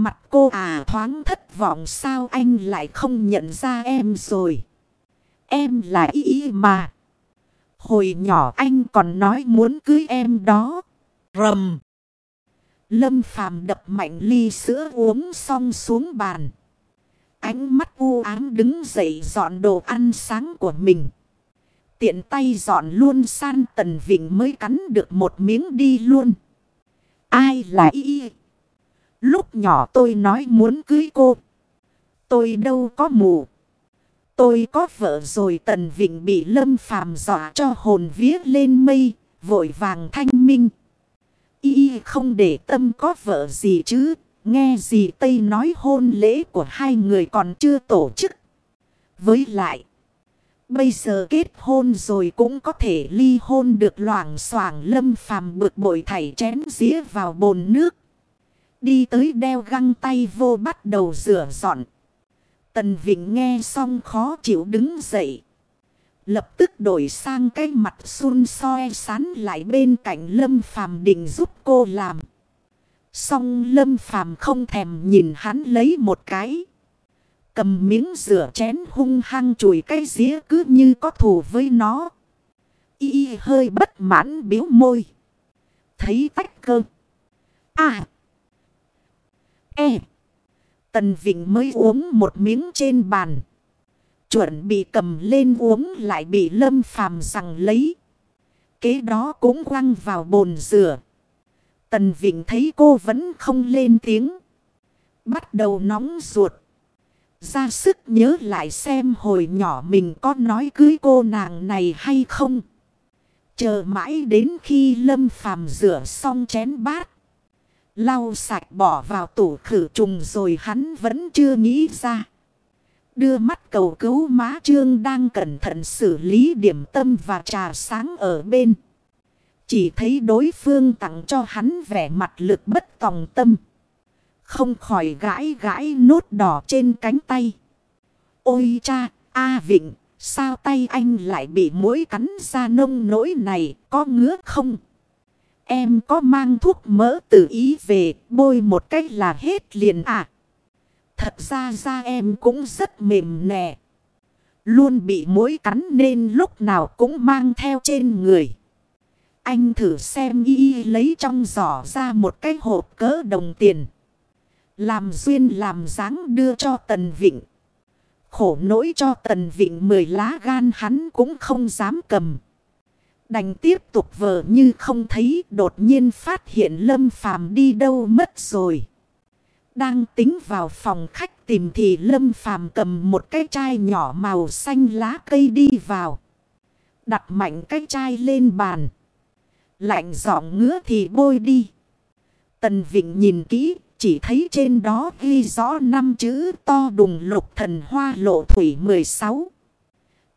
Mặt cô à thoáng thất vọng sao anh lại không nhận ra em rồi. Em là y mà. Hồi nhỏ anh còn nói muốn cưới em đó. Rầm. Lâm phàm đập mạnh ly sữa uống xong xuống bàn. Ánh mắt u ám đứng dậy dọn đồ ăn sáng của mình. Tiện tay dọn luôn san tần vịnh mới cắn được một miếng đi luôn. Ai là y Lúc nhỏ tôi nói muốn cưới cô. Tôi đâu có mù. Tôi có vợ rồi tần vịnh bị lâm phàm dọa cho hồn vía lên mây. Vội vàng thanh minh. Y không để tâm có vợ gì chứ. Nghe gì Tây nói hôn lễ của hai người còn chưa tổ chức. Với lại. Bây giờ kết hôn rồi cũng có thể ly hôn được loảng xoảng lâm phàm bực bội thảy chén dĩa vào bồn nước. Đi tới đeo găng tay vô bắt đầu rửa dọn. Tần Vịnh nghe xong khó chịu đứng dậy. Lập tức đổi sang cái mặt xun soi sán lại bên cạnh Lâm Phàm định giúp cô làm. Xong Lâm Phàm không thèm nhìn hắn lấy một cái. Cầm miếng rửa chén hung hăng chùi cái dĩa cứ như có thù với nó. Y hơi bất mãn biếu môi. Thấy tách cơ. À. E. Tần Vịnh mới uống một miếng trên bàn. Chuẩn bị cầm lên uống lại bị lâm phàm rằng lấy. Kế đó cũng quăng vào bồn rửa. Tần Vịnh thấy cô vẫn không lên tiếng. Bắt đầu nóng ruột. Ra sức nhớ lại xem hồi nhỏ mình có nói cưới cô nàng này hay không. Chờ mãi đến khi Lâm Phàm rửa xong chén bát. Lau sạch bỏ vào tủ khử trùng rồi hắn vẫn chưa nghĩ ra. Đưa mắt cầu cứu má trương đang cẩn thận xử lý điểm tâm và trà sáng ở bên. Chỉ thấy đối phương tặng cho hắn vẻ mặt lực bất tòng tâm. Không khỏi gãi gãi nốt đỏ trên cánh tay. Ôi cha, A Vịnh, sao tay anh lại bị mũi cắn ra nông nỗi này, có ngứa không? Em có mang thuốc mỡ tự ý về, bôi một cách là hết liền à? Thật ra da em cũng rất mềm nè. Luôn bị mối cắn nên lúc nào cũng mang theo trên người. Anh thử xem y lấy trong giỏ ra một cái hộp cỡ đồng tiền. Làm duyên làm dáng đưa cho Tần Vịnh. Khổ nỗi cho Tần Vịnh mười lá gan hắn cũng không dám cầm. Đành tiếp tục vờ như không thấy đột nhiên phát hiện Lâm Phàm đi đâu mất rồi. Đang tính vào phòng khách tìm thì Lâm Phàm cầm một cái chai nhỏ màu xanh lá cây đi vào. Đặt mạnh cái chai lên bàn. Lạnh giọng ngứa thì bôi đi. Tần Vịnh nhìn kỹ, chỉ thấy trên đó ghi rõ năm chữ to đùng lục thần hoa lộ thủy 16.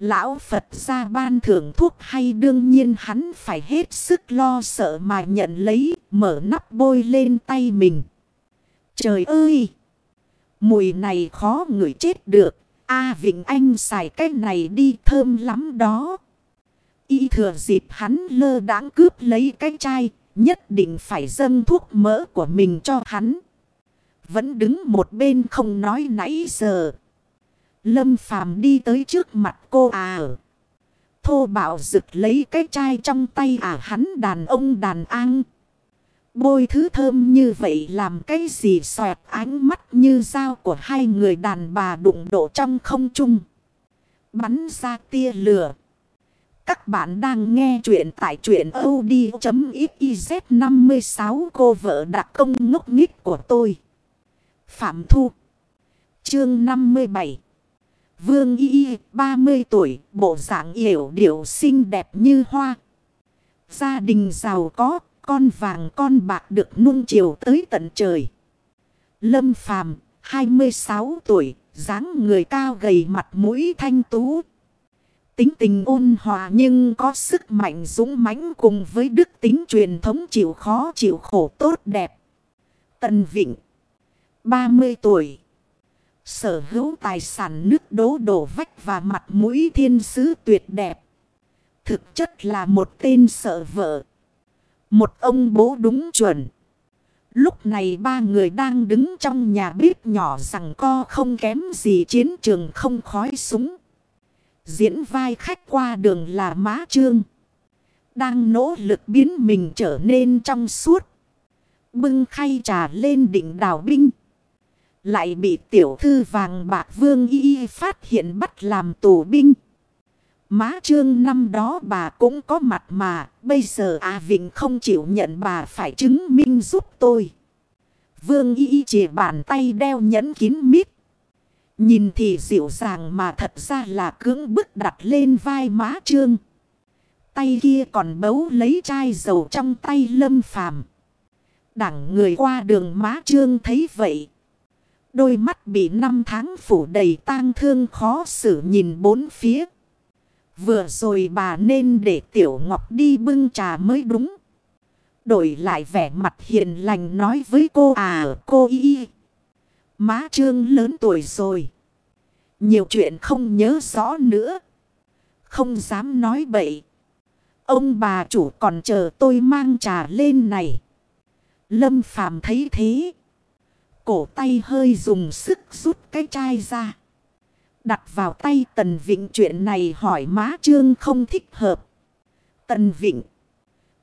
Lão Phật ra ban thưởng thuốc hay đương nhiên hắn phải hết sức lo sợ mà nhận lấy, mở nắp bôi lên tay mình. Trời ơi! Mùi này khó ngửi chết được. A Vịnh Anh xài cái này đi thơm lắm đó. Y thừa dịp hắn lơ đãng cướp lấy cái chai, nhất định phải dâng thuốc mỡ của mình cho hắn. Vẫn đứng một bên không nói nãy giờ. Lâm Phàm đi tới trước mặt cô à. Thô bạo rực lấy cái chai trong tay à hắn đàn ông đàn an. Bôi thứ thơm như vậy làm cái gì xoẹt ánh mắt như dao của hai người đàn bà đụng độ trong không trung. Bắn ra tia lửa. Các bạn đang nghe chuyện tại chuyện od.xyz 56 cô vợ đặc công ngốc nghích của tôi. Phạm Thu Chương 57 Vương Y 30 tuổi, bộ dạng yểu điệu xinh đẹp như hoa. Gia đình giàu có, con vàng con bạc được nung chiều tới tận trời. Lâm Phàm 26 tuổi, dáng người cao gầy mặt mũi thanh tú. Tính tình ôn hòa nhưng có sức mạnh dũng mãnh cùng với đức tính truyền thống chịu khó chịu khổ tốt đẹp. Tần Vịnh 30 tuổi Sở hữu tài sản nước đố đổ vách và mặt mũi thiên sứ tuyệt đẹp. Thực chất là một tên sợ vợ. Một ông bố đúng chuẩn. Lúc này ba người đang đứng trong nhà bếp nhỏ rằng co không kém gì chiến trường không khói súng. Diễn vai khách qua đường là má trương. Đang nỗ lực biến mình trở nên trong suốt. Bưng khay trà lên đỉnh đảo binh. Lại bị tiểu thư vàng bạc vương y phát hiện bắt làm tù binh. Má trương năm đó bà cũng có mặt mà, bây giờ A Vịnh không chịu nhận bà phải chứng minh giúp tôi. Vương y chỉ bàn tay đeo nhẫn kín mít. Nhìn thì dịu dàng mà thật ra là cưỡng bức đặt lên vai má trương. Tay kia còn bấu lấy chai dầu trong tay lâm phàm. Đẳng người qua đường má trương thấy vậy. Đôi mắt bị năm tháng phủ đầy tang thương khó xử nhìn bốn phía. Vừa rồi bà nên để Tiểu Ngọc đi bưng trà mới đúng. Đổi lại vẻ mặt hiền lành nói với cô à cô y. Má trương lớn tuổi rồi. Nhiều chuyện không nhớ rõ nữa. Không dám nói bậy. Ông bà chủ còn chờ tôi mang trà lên này. Lâm phàm thấy thế. Cổ tay hơi dùng sức rút cái chai ra. Đặt vào tay Tần Vịnh chuyện này hỏi má Trương không thích hợp. Tần Vịnh.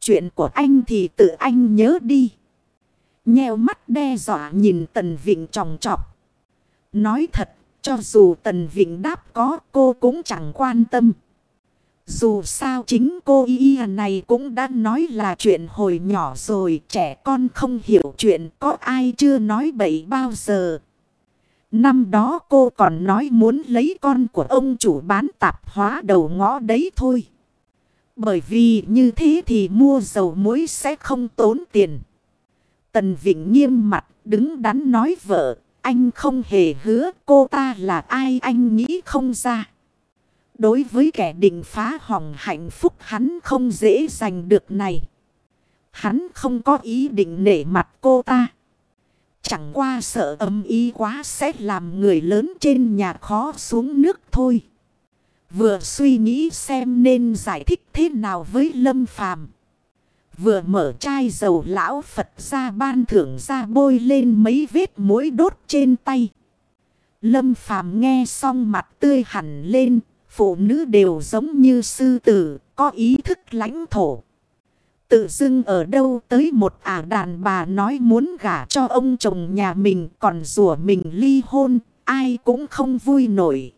Chuyện của anh thì tự anh nhớ đi. Nheo mắt đe dọa nhìn Tần Vịnh tròng trọc. Nói thật, cho dù Tần Vịnh đáp có cô cũng chẳng quan tâm. Dù sao chính cô y này cũng đã nói là chuyện hồi nhỏ rồi, trẻ con không hiểu chuyện có ai chưa nói bậy bao giờ. Năm đó cô còn nói muốn lấy con của ông chủ bán tạp hóa đầu ngõ đấy thôi. Bởi vì như thế thì mua dầu muối sẽ không tốn tiền. Tần Vịnh nghiêm mặt, đứng đắn nói vợ. Anh không hề hứa cô ta là ai, anh nghĩ không ra. Đối với kẻ định phá hỏng hạnh phúc, hắn không dễ giành được này. Hắn không có ý định nể mặt cô ta. Chẳng qua sợ âm ý quá sẽ làm người lớn trên nhà khó xuống nước thôi. Vừa suy nghĩ xem nên giải thích thế nào với Lâm Phàm Vừa mở chai dầu lão Phật ra ban thưởng ra bôi lên mấy vết mũi đốt trên tay. Lâm Phàm nghe xong mặt tươi hẳn lên. Phụ nữ đều giống như sư tử, có ý thức lãnh thổ. Tự dưng ở đâu tới một ả đàn bà nói muốn gả cho ông chồng nhà mình còn rủa mình ly hôn, ai cũng không vui nổi.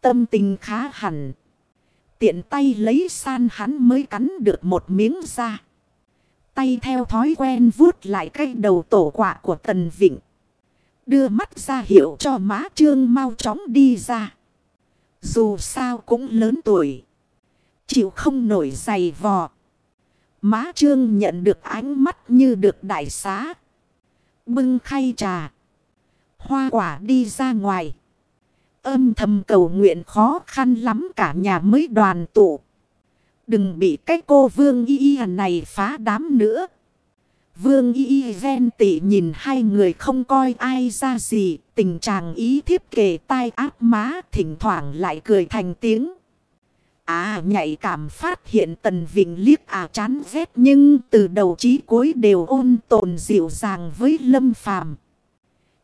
Tâm tình khá hẳn. Tiện tay lấy san hắn mới cắn được một miếng da. Tay theo thói quen vuốt lại cái đầu tổ quạ của Tần Vịnh. Đưa mắt ra hiệu cho má trương mau chóng đi ra. Dù sao cũng lớn tuổi. Chịu không nổi giày vò. Má trương nhận được ánh mắt như được đại xá. Bưng khay trà. Hoa quả đi ra ngoài. Âm thầm cầu nguyện khó khăn lắm cả nhà mới đoàn tụ. Đừng bị cái cô vương y y này phá đám nữa. Vương y y ven tị nhìn hai người không coi ai ra gì. Tình trạng ý thiếp kề tai áp má thỉnh thoảng lại cười thành tiếng. À nhạy cảm phát hiện Tần Vịnh liếc à chán ghét nhưng từ đầu chí cuối đều ôn tồn dịu dàng với Lâm Phàm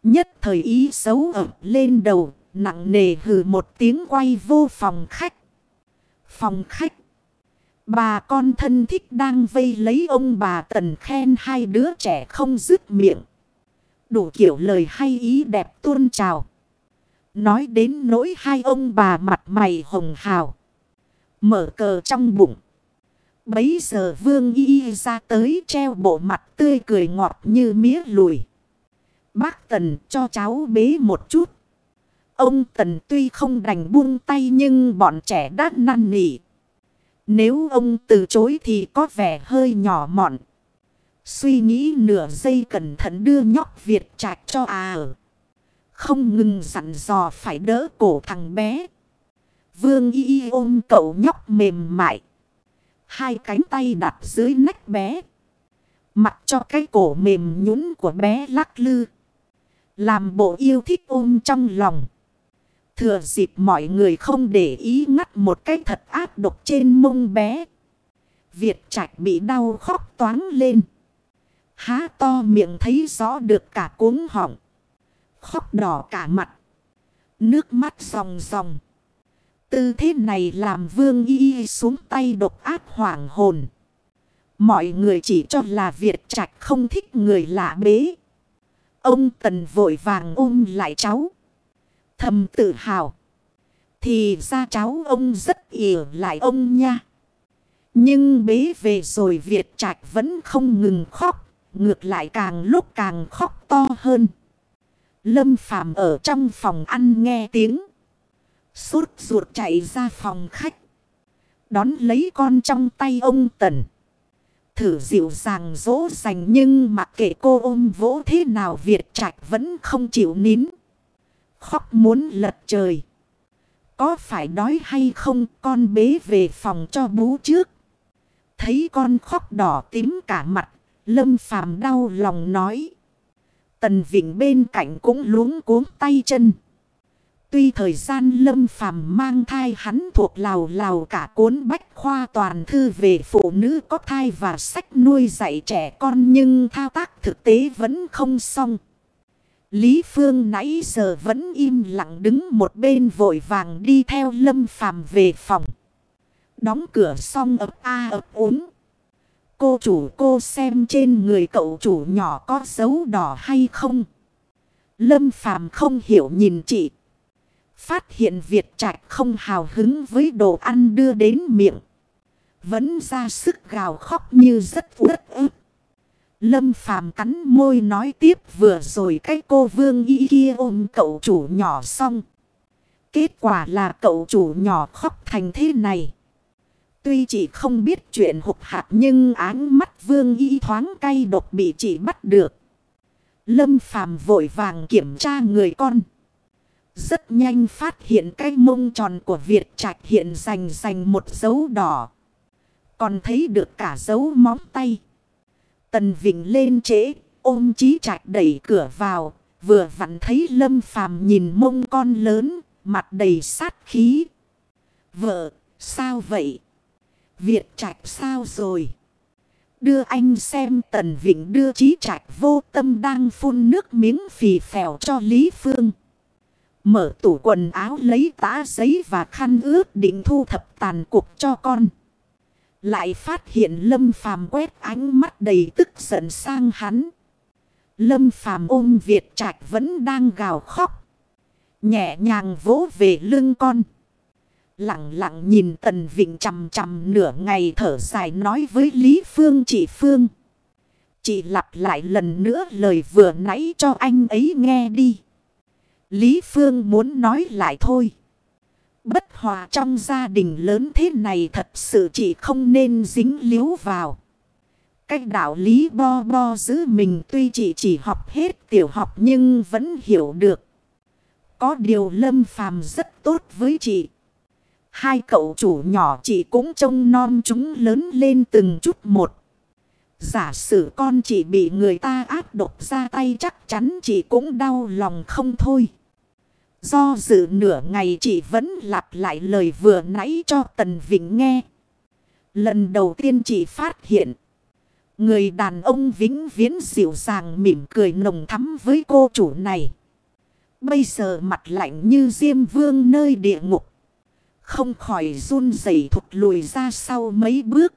Nhất thời ý xấu ẩm lên đầu, nặng nề hừ một tiếng quay vô phòng khách. Phòng khách. Bà con thân thích đang vây lấy ông bà Tần khen hai đứa trẻ không dứt miệng. Đủ kiểu lời hay ý đẹp tuôn trào. Nói đến nỗi hai ông bà mặt mày hồng hào. Mở cờ trong bụng. Bấy giờ vương y ra tới treo bộ mặt tươi cười ngọt như mía lùi. Bác Tần cho cháu bế một chút. Ông Tần tuy không đành buông tay nhưng bọn trẻ đã năn nỉ. Nếu ông từ chối thì có vẻ hơi nhỏ mọn. Suy nghĩ nửa giây cẩn thận đưa nhóc Việt trạch cho à ở. Không ngừng dặn dò phải đỡ cổ thằng bé. Vương y ôm cậu nhóc mềm mại. Hai cánh tay đặt dưới nách bé. Mặc cho cái cổ mềm nhũn của bé lắc lư. Làm bộ yêu thích ôm trong lòng. Thừa dịp mọi người không để ý ngắt một cái thật áp độc trên mông bé. Việt Trạch bị đau khóc toáng lên. Há to miệng thấy rõ được cả cuống họng. Khóc đỏ cả mặt. Nước mắt ròng ròng. Tư thế này làm vương y xuống tay độc ác hoảng hồn. Mọi người chỉ cho là Việt Trạch không thích người lạ bế. Ông Tần vội vàng ôm lại cháu. Thầm tự hào. Thì ra cháu ông rất ỉa lại ông nha. Nhưng bế về rồi Việt Trạch vẫn không ngừng khóc. Ngược lại càng lúc càng khóc to hơn. Lâm Phàm ở trong phòng ăn nghe tiếng. Sốt ruột chạy ra phòng khách. Đón lấy con trong tay ông Tần. Thử dịu dàng dỗ dành nhưng mặc kệ cô ôm vỗ thế nào Việt Trạch vẫn không chịu nín. Khóc muốn lật trời. Có phải đói hay không, con bế về phòng cho bú trước. Thấy con khóc đỏ tím cả mặt. Lâm phàm đau lòng nói. Tần Vịnh bên cạnh cũng luống cuống tay chân. Tuy thời gian lâm phàm mang thai hắn thuộc lào lào cả cuốn bách khoa toàn thư về phụ nữ có thai và sách nuôi dạy trẻ con nhưng thao tác thực tế vẫn không xong. Lý Phương nãy giờ vẫn im lặng đứng một bên vội vàng đi theo lâm phàm về phòng. Đóng cửa xong ập a ập ốm. Cô chủ cô xem trên người cậu chủ nhỏ có dấu đỏ hay không? Lâm phàm không hiểu nhìn chị. Phát hiện Việt Trạch không hào hứng với đồ ăn đưa đến miệng. Vẫn ra sức gào khóc như rất vất ức. Lâm phàm cắn môi nói tiếp, vừa rồi cái cô vương y kia ôm cậu chủ nhỏ xong. Kết quả là cậu chủ nhỏ khóc thành thế này. Tuy chị không biết chuyện hụt hạt nhưng áng mắt vương y thoáng cay độc bị chị bắt được. Lâm phàm vội vàng kiểm tra người con. Rất nhanh phát hiện cái mông tròn của Việt Trạch hiện rành rành một dấu đỏ. Còn thấy được cả dấu móng tay. Tần Vịnh lên trễ, ôm chí trạch đẩy cửa vào. Vừa vặn thấy Lâm Phàm nhìn mông con lớn, mặt đầy sát khí. Vợ, sao vậy? Việt trạch sao rồi? Đưa anh xem Tần Vịnh đưa Chí trạch vô tâm đang phun nước miếng phì phèo cho Lý Phương. Mở tủ quần áo lấy tã giấy và khăn ướt định thu thập tàn cuộc cho con. Lại phát hiện Lâm Phàm quét ánh mắt đầy tức giận sang hắn. Lâm Phàm ôm Việt Trạch vẫn đang gào khóc. Nhẹ nhàng vỗ về lưng con. Lặng lặng nhìn Tần Vịnh chằm chằm nửa ngày thở dài nói với Lý Phương, chị Phương. Chị lặp lại lần nữa lời vừa nãy cho anh ấy nghe đi. Lý Phương muốn nói lại thôi. Bất hòa trong gia đình lớn thế này thật sự chị không nên dính líu vào. Cách đạo lý bo bo giữ mình tuy chị chỉ học hết tiểu học nhưng vẫn hiểu được. Có điều lâm phàm rất tốt với chị. Hai cậu chủ nhỏ chị cũng trông non chúng lớn lên từng chút một. Giả sử con chị bị người ta áp độc ra tay chắc chắn chị cũng đau lòng không thôi. Do dự nửa ngày chị vẫn lặp lại lời vừa nãy cho Tần Vĩnh nghe. Lần đầu tiên chị phát hiện. Người đàn ông vĩnh viễn dịu dàng mỉm cười nồng thắm với cô chủ này. Bây giờ mặt lạnh như diêm vương nơi địa ngục. Không khỏi run rẩy thụt lùi ra sau mấy bước.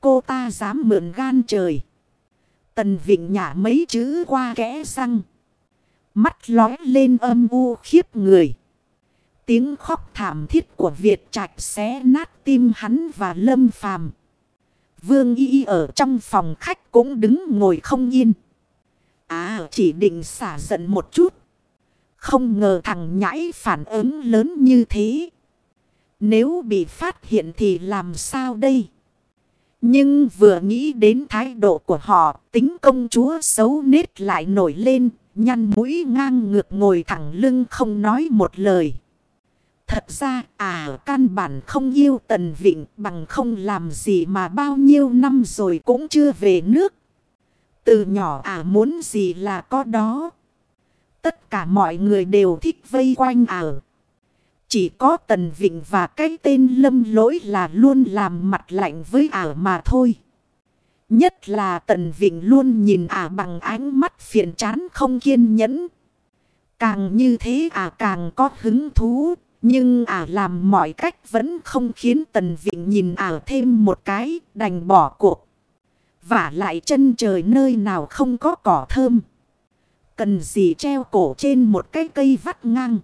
Cô ta dám mượn gan trời. Tần Vịnh nhả mấy chữ qua kẽ răng. Mắt lói lên âm u khiếp người. Tiếng khóc thảm thiết của Việt Trạch xé nát tim hắn và lâm phàm. Vương Y ở trong phòng khách cũng đứng ngồi không yên. À chỉ định xả giận một chút. Không ngờ thằng nhãi phản ứng lớn như thế. Nếu bị phát hiện thì làm sao đây? Nhưng vừa nghĩ đến thái độ của họ, tính công chúa xấu nết lại nổi lên, nhăn mũi ngang ngược ngồi thẳng lưng không nói một lời. Thật ra à căn bản không yêu Tần Vịnh, bằng không làm gì mà bao nhiêu năm rồi cũng chưa về nước. Từ nhỏ à muốn gì là có đó. Tất cả mọi người đều thích vây quanh à. Chỉ có Tần Vịnh và cái tên lâm lỗi là luôn làm mặt lạnh với ả mà thôi. Nhất là Tần Vịnh luôn nhìn ả bằng ánh mắt phiền chán không kiên nhẫn. Càng như thế ả càng có hứng thú. Nhưng ả làm mọi cách vẫn không khiến Tần Vịnh nhìn ả thêm một cái, đành bỏ cuộc. Và lại chân trời nơi nào không có cỏ thơm. Cần gì treo cổ trên một cái cây vắt ngang.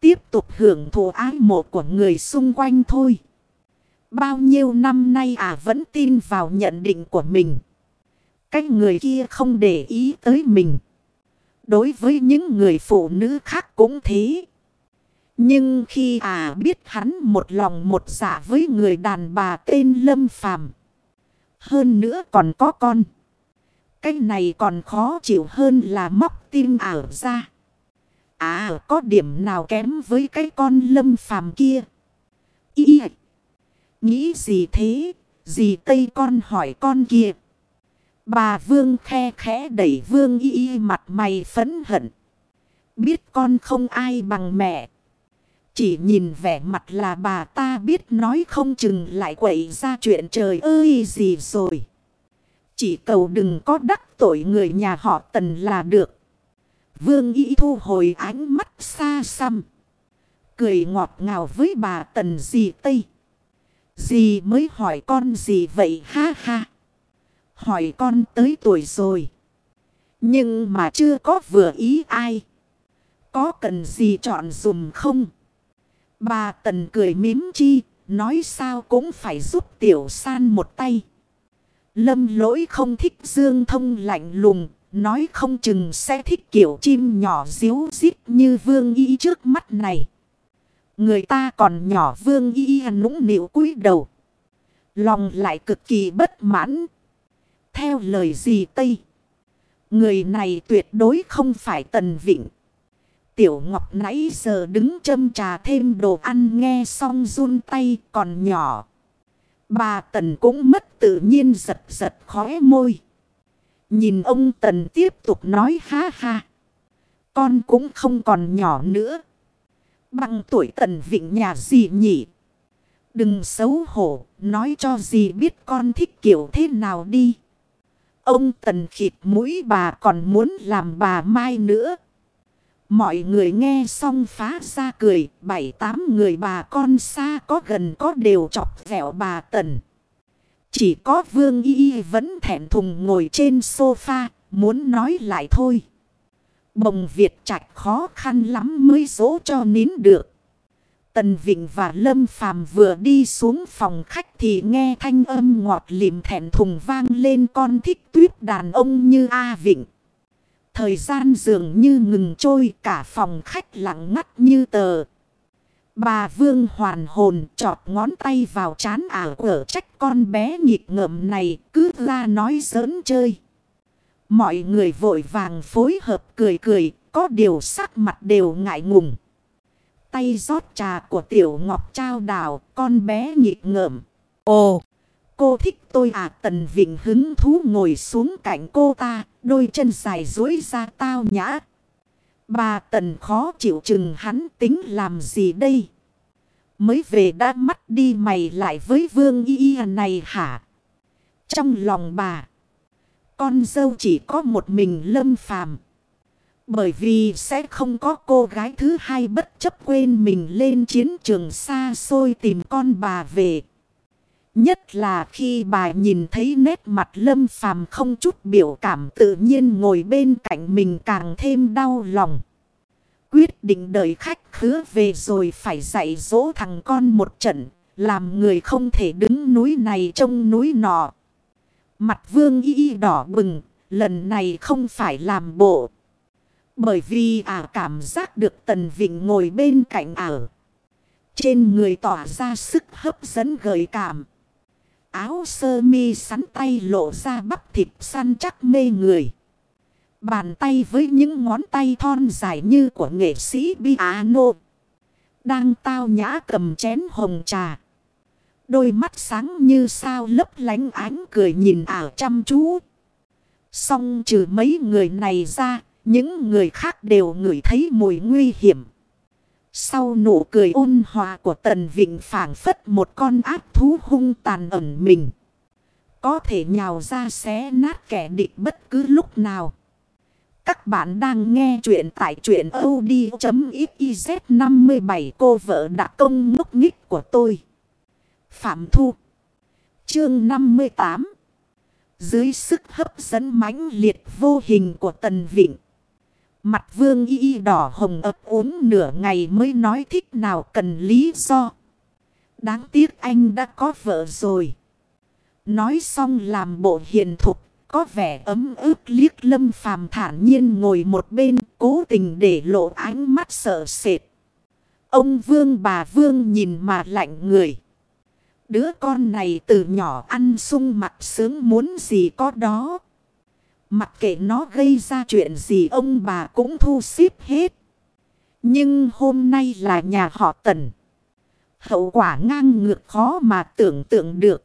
Tiếp tục hưởng thụ ái mộ của người xung quanh thôi. Bao nhiêu năm nay à vẫn tin vào nhận định của mình. Cái người kia không để ý tới mình. Đối với những người phụ nữ khác cũng thế. Nhưng khi à biết hắn một lòng một dạ với người đàn bà tên Lâm Phàm, Hơn nữa còn có con. Cái này còn khó chịu hơn là móc tim ảo ra. À có điểm nào kém với cái con lâm phàm kia. Ý Nghĩ gì thế? Gì Tây con hỏi con kia. Bà Vương khe khẽ đẩy Vương y y mặt mày phấn hận. Biết con không ai bằng mẹ. Chỉ nhìn vẻ mặt là bà ta biết nói không chừng lại quậy ra chuyện trời ơi gì rồi. Chỉ cầu đừng có đắc tội người nhà họ tần là được. Vương y thu hồi ánh mắt xa xăm. Cười ngọt ngào với bà tần gì tây. Dì mới hỏi con gì vậy ha ha. Hỏi con tới tuổi rồi. Nhưng mà chưa có vừa ý ai. Có cần gì chọn dùm không? Bà Tần cười mím chi. Nói sao cũng phải giúp Tiểu San một tay. Lâm lỗi không thích dương thông lạnh lùng. Nói không chừng sẽ thích kiểu chim nhỏ díu dít như vương y trước mắt này. Người ta còn nhỏ vương y nũng nịu cúi đầu. Lòng lại cực kỳ bất mãn. Theo lời gì Tây. Người này tuyệt đối không phải Tần Vịnh. Tiểu Ngọc nãy giờ đứng châm trà thêm đồ ăn nghe xong run tay còn nhỏ. Bà Tần cũng mất tự nhiên giật giật khóe môi. Nhìn ông Tần tiếp tục nói ha ha. Con cũng không còn nhỏ nữa. Bằng tuổi Tần Vịnh nhà gì nhỉ? Đừng xấu hổ, nói cho gì biết con thích kiểu thế nào đi. Ông Tần khịt mũi bà còn muốn làm bà mai nữa. Mọi người nghe xong phá ra cười, bảy tám người bà con xa có gần có đều chọc vẹo bà Tần. Chỉ có Vương Y vẫn thẹn thùng ngồi trên sofa, muốn nói lại thôi. Bồng Việt Trạch khó khăn lắm mới dỗ cho nín được. Tần Vịnh và Lâm Phàm vừa đi xuống phòng khách thì nghe thanh âm ngọt lìm thẹn thùng vang lên, con thích tuyết đàn ông như A Vịnh. Thời gian dường như ngừng trôi, cả phòng khách lặng ngắt như tờ. Bà Vương hoàn hồn chọt ngón tay vào chán, ảo ở trách con bé nhịp ngợm này, cứ ra nói giỡn chơi. Mọi người vội vàng phối hợp cười cười, có điều sắc mặt đều ngại ngùng. Tay rót trà của Tiểu Ngọc trao đào, con bé nhịp ngợm. Ồ, cô thích tôi à Tần Vịnh hứng thú ngồi xuống cạnh cô ta, đôi chân dài dối ra tao nhã. Bà Tần khó chịu chừng hắn tính làm gì đây? Mới về đã mắt đi mày lại với vương y y này hả? Trong lòng bà, con dâu chỉ có một mình lâm phàm. Bởi vì sẽ không có cô gái thứ hai bất chấp quên mình lên chiến trường xa xôi tìm con bà về. Nhất là khi bà nhìn thấy nét mặt lâm phàm không chút biểu cảm tự nhiên ngồi bên cạnh mình càng thêm đau lòng. Quyết định đợi khách khứa về rồi phải dạy dỗ thằng con một trận. Làm người không thể đứng núi này trông núi nọ. Mặt vương y đỏ bừng. Lần này không phải làm bộ. Bởi vì ả cảm giác được Tần Vịnh ngồi bên cạnh ả. Trên người tỏa ra sức hấp dẫn gợi cảm. Áo sơ mi sắn tay lộ ra bắp thịt săn chắc mê người. Bàn tay với những ngón tay thon dài như của nghệ sĩ piano. Đang tao nhã cầm chén hồng trà. Đôi mắt sáng như sao lấp lánh ánh cười nhìn ảo chăm chú. Xong trừ mấy người này ra, những người khác đều ngửi thấy mùi nguy hiểm. Sau nụ cười ôn hòa của Tần Vịnh phảng phất một con ác thú hung tàn ẩn mình. Có thể nhào ra xé nát kẻ địch bất cứ lúc nào. Các bạn đang nghe chuyện tại chuyện od.xyz 57 cô vợ đã công ngốc nghích của tôi. Phạm Thu Chương 58 Dưới sức hấp dẫn mãnh liệt vô hình của Tần Vịnh. Mặt vương y đỏ hồng ấp uống nửa ngày mới nói thích nào cần lý do. Đáng tiếc anh đã có vợ rồi. Nói xong làm bộ hiền thục, có vẻ ấm ức liếc lâm phàm thản nhiên ngồi một bên, cố tình để lộ ánh mắt sợ sệt. Ông vương bà vương nhìn mà lạnh người. Đứa con này từ nhỏ ăn sung mặt sướng muốn gì có đó. Mặc kệ nó gây ra chuyện gì, ông bà cũng thu xếp hết. Nhưng hôm nay là nhà họ tần. Hậu quả ngang ngược khó mà tưởng tượng được.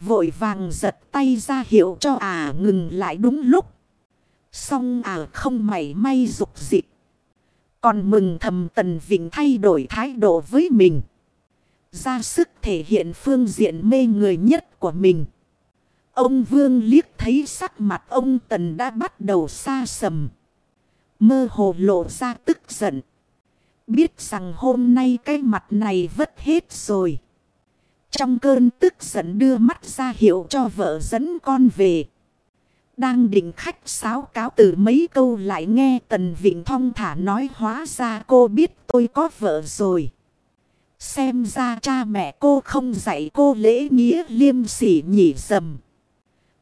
Vội vàng giật tay ra hiệu cho à ngừng lại đúng lúc. Xong à không mảy may dục dịch. Còn mừng thầm Tần Vịnh thay đổi thái độ với mình. Ra sức thể hiện phương diện mê người nhất của mình. Ông Vương liếc thấy sắc mặt ông Tần đã bắt đầu xa sầm. Mơ hồ lộ ra tức giận. Biết rằng hôm nay cái mặt này vất hết rồi. Trong cơn tức giận đưa mắt ra hiệu cho vợ dẫn con về. Đang định khách sáo cáo từ mấy câu lại nghe Tần Vịnh Thong thả nói hóa ra, cô biết tôi có vợ rồi. Xem ra cha mẹ cô không dạy cô lễ nghĩa liêm sỉ nhỉ dầm.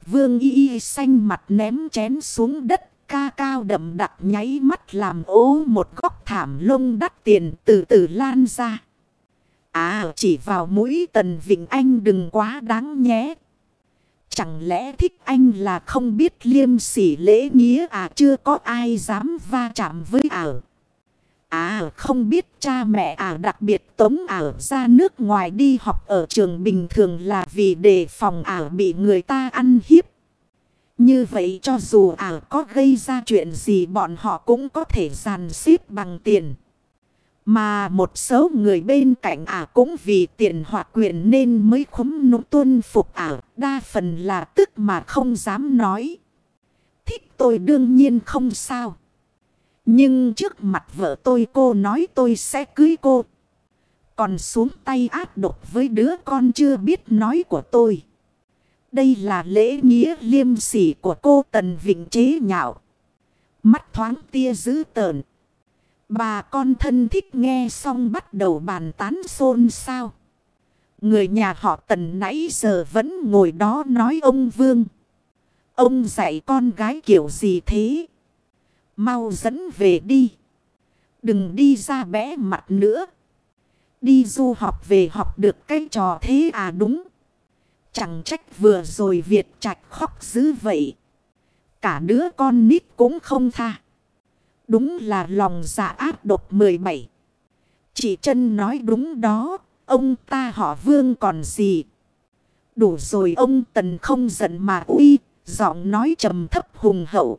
Vương y y xanh mặt ném chén xuống đất, ca cao đậm đặc nháy mắt làm ố một góc thảm lông đắt tiền từ từ lan ra. À chỉ vào mũi tần vịnh anh đừng quá đáng nhé. Chẳng lẽ thích anh là không biết liêm sỉ lễ nghĩa à chưa có ai dám va chạm với ảo À à không biết cha mẹ à đặc biệt tống à ra nước ngoài đi học ở trường bình thường là vì đề phòng à bị người ta ăn hiếp. Như vậy cho dù à có gây ra chuyện gì bọn họ cũng có thể giàn xếp bằng tiền. Mà một số người bên cạnh ả cũng vì tiền hoặc quyền nên mới khúm nụ tuân phục ả. Đa phần là tức mà không dám nói. Thích tôi đương nhiên không sao. Nhưng trước mặt vợ tôi cô nói tôi sẽ cưới cô. Còn xuống tay áp độc với đứa con chưa biết nói của tôi. Đây là lễ nghĩa liêm sỉ của cô Tần Vịnh chế nhạo. Mắt thoáng tia dữ tợn. Bà con thân thích nghe xong bắt đầu bàn tán xôn xao. Người nhà họ Tần nãy giờ vẫn ngồi đó nói ông Vương. Ông dạy con gái kiểu gì thế? Mau dẫn về đi. Đừng đi ra bẽ mặt nữa. Đi du học về học được cái trò thế à đúng. Chẳng trách vừa rồi Việt Trạch khóc dữ vậy. Cả đứa con nít cũng không tha. Đúng là lòng dạ ác độc 17. Chị chân nói đúng đó. Ông ta họ vương còn gì. Đủ rồi ông Tần không giận mà uy. Giọng nói trầm thấp hùng hậu.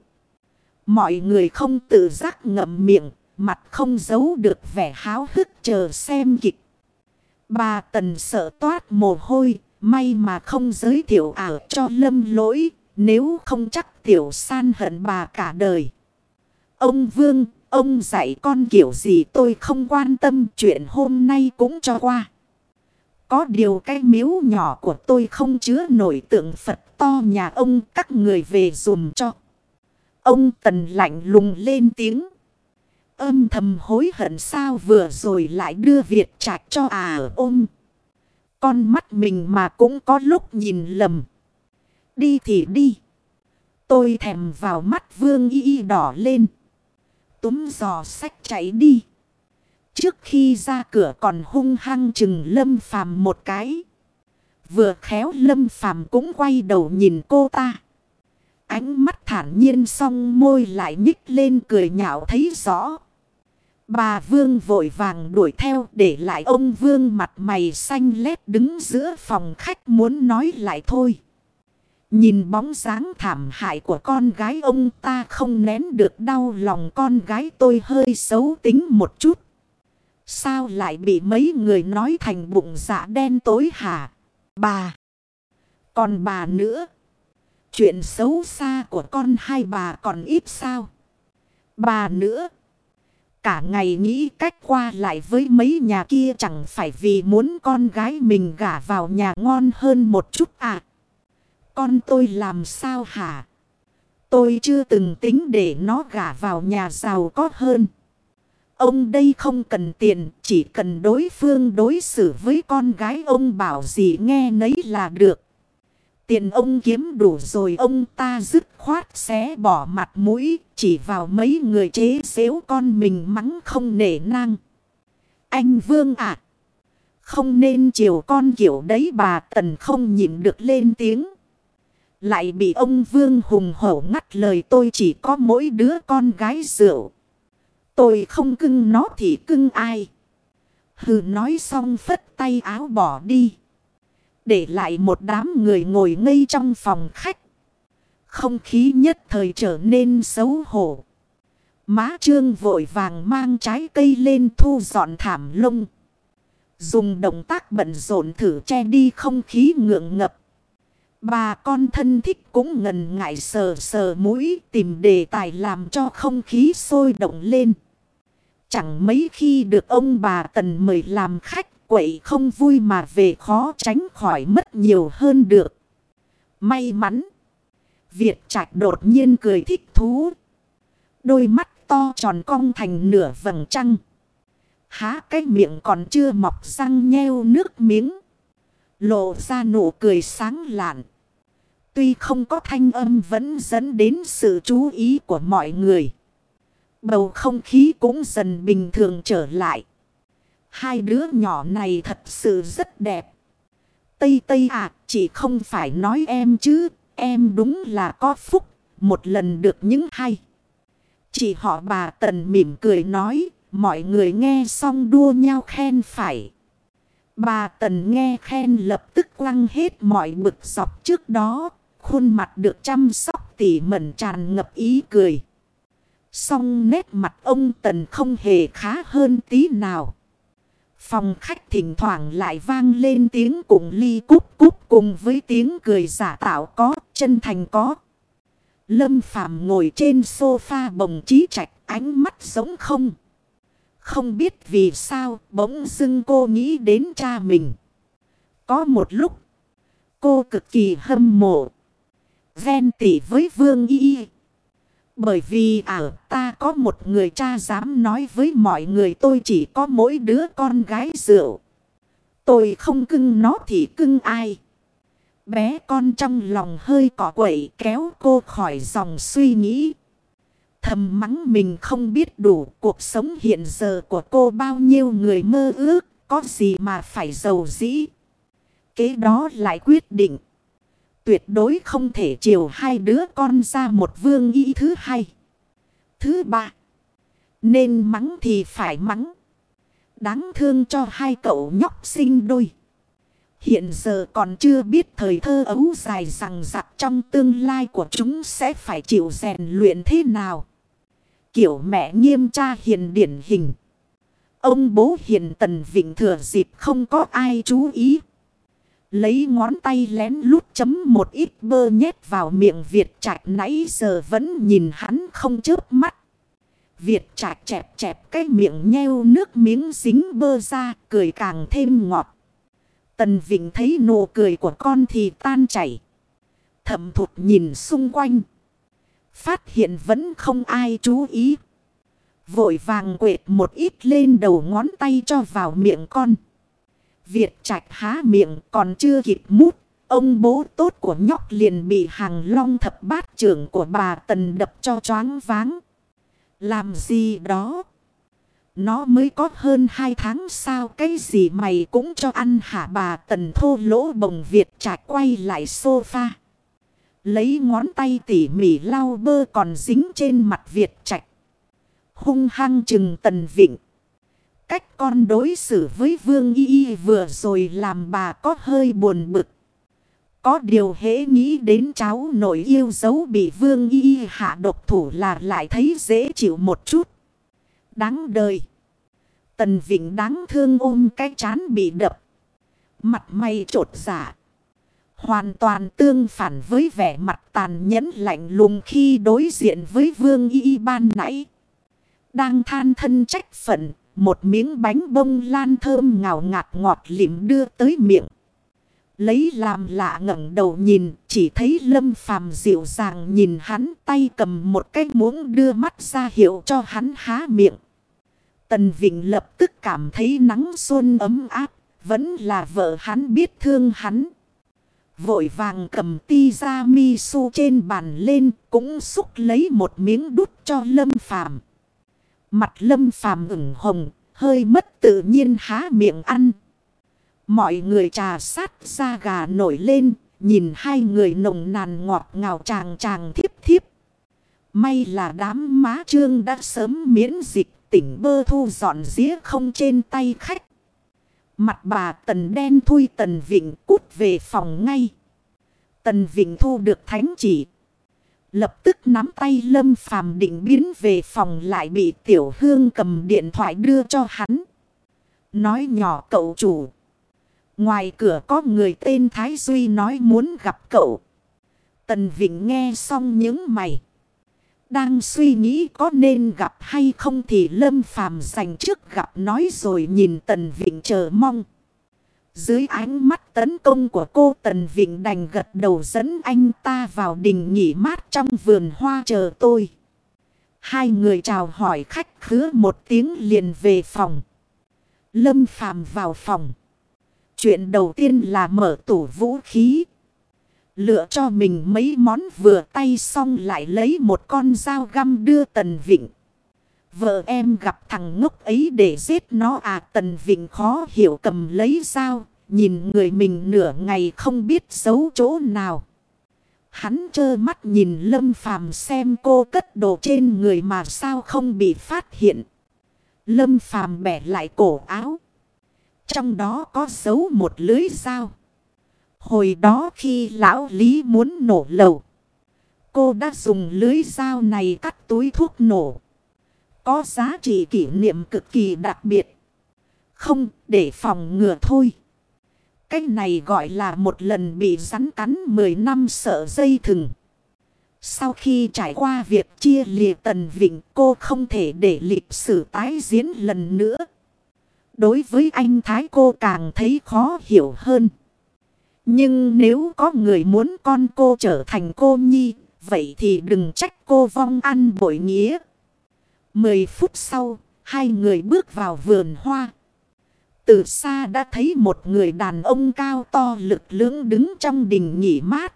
Mọi người không tự giác ngậm miệng. Mặt không giấu được vẻ háo hức chờ xem kịch. Bà Tần sợ toát mồ hôi. May mà không giới thiệu ảo cho lâm lỗi. Nếu không chắc tiểu san hận bà cả đời. Ông Vương, ông dạy con kiểu gì tôi không quan tâm chuyện hôm nay cũng cho qua. Có điều cái miếu nhỏ của tôi không chứa nổi tượng Phật to nhà ông các người về dùm cho. Ông Tần lạnh lùng lên tiếng. Âm thầm hối hận sao vừa rồi lại đưa Việt trạch cho à ôm. Con mắt mình mà cũng có lúc nhìn lầm. Đi thì đi. Tôi thèm vào mắt vương y đỏ lên túm giò sách chạy đi. Trước khi ra cửa còn hung hăng chừng lâm phàm một cái. Vừa khéo lâm phàm cũng quay đầu nhìn cô ta. Ánh mắt thản nhiên song môi lại nhích lên cười nhạo thấy rõ. Bà Vương vội vàng đuổi theo để lại ông Vương mặt mày xanh lét đứng giữa phòng khách muốn nói lại thôi. Nhìn bóng dáng thảm hại của con gái ông ta không nén được đau lòng con gái tôi hơi xấu tính một chút. Sao lại bị mấy người nói thành bụng dạ đen tối hả? Bà! Còn bà nữa. Chuyện xấu xa của con hai bà còn ít sao. Bà nữa. Cả ngày nghĩ cách qua lại với mấy nhà kia chẳng phải vì muốn con gái mình gả vào nhà ngon hơn một chút à. Con tôi làm sao hả? Tôi chưa từng tính để nó gả vào nhà giàu có hơn. Ông đây không cần tiền, chỉ cần đối phương đối xử với con gái ông bảo gì nghe nấy là được. Tiền ông kiếm đủ rồi ông ta dứt khoát xé bỏ mặt mũi, chỉ vào mấy người chế xếu con mình mắng không nể nang. Anh Vương ạ! không nên chiều con kiểu đấy bà Tần không nhịn được lên tiếng. Lại bị ông Vương hùng hổ ngắt lời tôi chỉ có mỗi đứa con gái rượu. Tôi không cưng nó thì cưng ai. Hừ nói xong phất tay áo bỏ đi. Để lại một đám người ngồi ngây trong phòng khách. Không khí nhất thời trở nên xấu hổ. Má trương vội vàng mang trái cây lên thu dọn thảm lông. Dùng động tác bận rộn thử che đi không khí ngượng ngập. Bà con thân thích cũng ngần ngại sờ sờ mũi tìm đề tài làm cho không khí sôi động lên. Chẳng mấy khi được ông bà Tần mời làm khách quậy không vui mà về khó tránh khỏi mất nhiều hơn được. May mắn. Việt Trạch đột nhiên cười thích thú. Đôi mắt to tròn cong thành nửa vầng trăng. Há cái miệng còn chưa mọc răng nheo nước miếng. Lộ ra nụ cười sáng lạn. Tuy không có thanh âm vẫn dẫn đến sự chú ý của mọi người. Bầu không khí cũng dần bình thường trở lại. Hai đứa nhỏ này thật sự rất đẹp. Tây Tây à, chỉ không phải nói em chứ, em đúng là có phúc, một lần được những hay. Chị họ bà Tần mỉm cười nói, mọi người nghe xong đua nhau khen phải. Bà Tần nghe khen lập tức quăng hết mọi bực dọc trước đó, khuôn mặt được chăm sóc tỉ mẩn tràn ngập ý cười. Song nét mặt ông Tần không hề khá hơn tí nào. Phòng khách thỉnh thoảng lại vang lên tiếng cùng ly cúp cúp cùng với tiếng cười giả tạo có, chân thành có. Lâm Phàm ngồi trên sofa bồng trí trạch ánh mắt giống không. Không biết vì sao bỗng dưng cô nghĩ đến cha mình. Có một lúc cô cực kỳ hâm mộ. Ven tỉ với Vương Y. Bởi vì ở ta có một người cha dám nói với mọi người tôi chỉ có mỗi đứa con gái rượu. Tôi không cưng nó thì cưng ai. Bé con trong lòng hơi cỏ quậy kéo cô khỏi dòng suy nghĩ. Thầm mắng mình không biết đủ cuộc sống hiện giờ của cô bao nhiêu người mơ ước, có gì mà phải giàu dĩ. Kế đó lại quyết định. Tuyệt đối không thể chiều hai đứa con ra một vương y thứ hai. Thứ ba. Nên mắng thì phải mắng. Đáng thương cho hai cậu nhóc sinh đôi. Hiện giờ còn chưa biết thời thơ ấu dài rằng rặc trong tương lai của chúng sẽ phải chịu rèn luyện thế nào. Kiểu mẹ nghiêm cha hiền điển hình. Ông bố hiền tần vịnh thừa dịp không có ai chú ý. Lấy ngón tay lén lút chấm một ít bơ nhét vào miệng Việt Trạch nãy giờ vẫn nhìn hắn không chớp mắt. Việt Trạch chẹp chẹp cái miệng nheo nước miếng dính bơ ra, cười càng thêm ngọt. Tần Vịnh thấy nụ cười của con thì tan chảy. Thẩm thụt nhìn xung quanh. Phát hiện vẫn không ai chú ý. Vội vàng quệt một ít lên đầu ngón tay cho vào miệng con. Việt Trạch há miệng còn chưa kịp mút. Ông bố tốt của nhóc liền bị hàng long thập bát trưởng của bà Tần đập cho choáng váng. Làm gì đó? Nó mới có hơn hai tháng sao cái gì mày cũng cho ăn hả bà Tần thô lỗ bồng Việt Trạch quay lại sofa. Lấy ngón tay tỉ mỉ lau bơ còn dính trên mặt Việt Trạch. Hung hăng chừng Tần Vịnh. Cách con đối xử với Vương Y vừa rồi làm bà có hơi buồn bực. Có điều hễ nghĩ đến cháu nội yêu dấu bị Vương Y hạ độc thủ là lại thấy dễ chịu một chút. Đáng đời. Tần Vịnh đáng thương ôm cái chán bị đập. Mặt mày trột giả. Hoàn toàn tương phản với vẻ mặt tàn nhẫn lạnh lùng khi đối diện với vương y ban nãy. Đang than thân trách phận, một miếng bánh bông lan thơm ngào ngạt ngọt lịm đưa tới miệng. Lấy làm lạ ngẩng đầu nhìn, chỉ thấy lâm phàm dịu dàng nhìn hắn tay cầm một cái muỗng đưa mắt ra hiệu cho hắn há miệng. Tần Vịnh lập tức cảm thấy nắng xuân ấm áp, vẫn là vợ hắn biết thương hắn. Vội vàng cầm ti ra mi su trên bàn lên, cũng xúc lấy một miếng đút cho lâm phàm. Mặt lâm phàm ửng hồng, hơi mất tự nhiên há miệng ăn. Mọi người trà sát ra gà nổi lên, nhìn hai người nồng nàn ngọt ngào chàng chàng thiếp thiếp. May là đám má trương đã sớm miễn dịch tỉnh bơ thu dọn dĩa không trên tay khách. Mặt bà tần đen thui tần vịnh cút về phòng ngay. Tần vịnh thu được thánh chỉ. Lập tức nắm tay lâm phàm định biến về phòng lại bị tiểu hương cầm điện thoại đưa cho hắn. Nói nhỏ, cậu chủ. Ngoài cửa có người tên Thái Duy nói muốn gặp cậu. Tần Vịnh nghe xong những mày. Đang suy nghĩ có nên gặp hay không thì Lâm Phàm dành trước gặp nói rồi nhìn Tần Vịnh chờ mong. Dưới ánh mắt tấn công của cô Tần Vịnh đành gật đầu dẫn anh ta vào đình nghỉ mát trong vườn hoa chờ tôi. Hai người chào hỏi khách khứa một tiếng liền về phòng. Lâm Phàm vào phòng. Chuyện đầu tiên là mở tủ vũ khí. Lựa cho mình mấy món vừa tay xong lại lấy một con dao găm đưa Tần Vịnh. Vợ em gặp thằng ngốc ấy để giết nó à Tần Vịnh khó hiểu cầm lấy sao? Nhìn người mình nửa ngày không biết giấu chỗ nào. Hắn trơ mắt nhìn Lâm Phàm xem cô cất đồ trên người mà sao không bị phát hiện. Lâm Phàm bẻ lại cổ áo. Trong đó có dấu một lưới dao. Hồi đó khi lão Lý muốn nổ lầu. Cô đã dùng lưới dao này cắt túi thuốc nổ. Có giá trị kỷ niệm cực kỳ đặc biệt. Không để phòng ngừa thôi. Cái này gọi là một lần bị rắn cắn 10 năm sợ dây thừng. Sau khi trải qua việc chia lìa tần vịnh cô không thể để lịch sử tái diễn lần nữa. Đối với anh Thái cô càng thấy khó hiểu hơn. Nhưng nếu có người muốn con cô trở thành cô nhi, vậy thì đừng trách cô vong ăn bội nghĩa. Mười phút sau, hai người bước vào vườn hoa. Từ xa đã thấy một người đàn ông cao to lực lưỡng đứng trong đình nghỉ mát.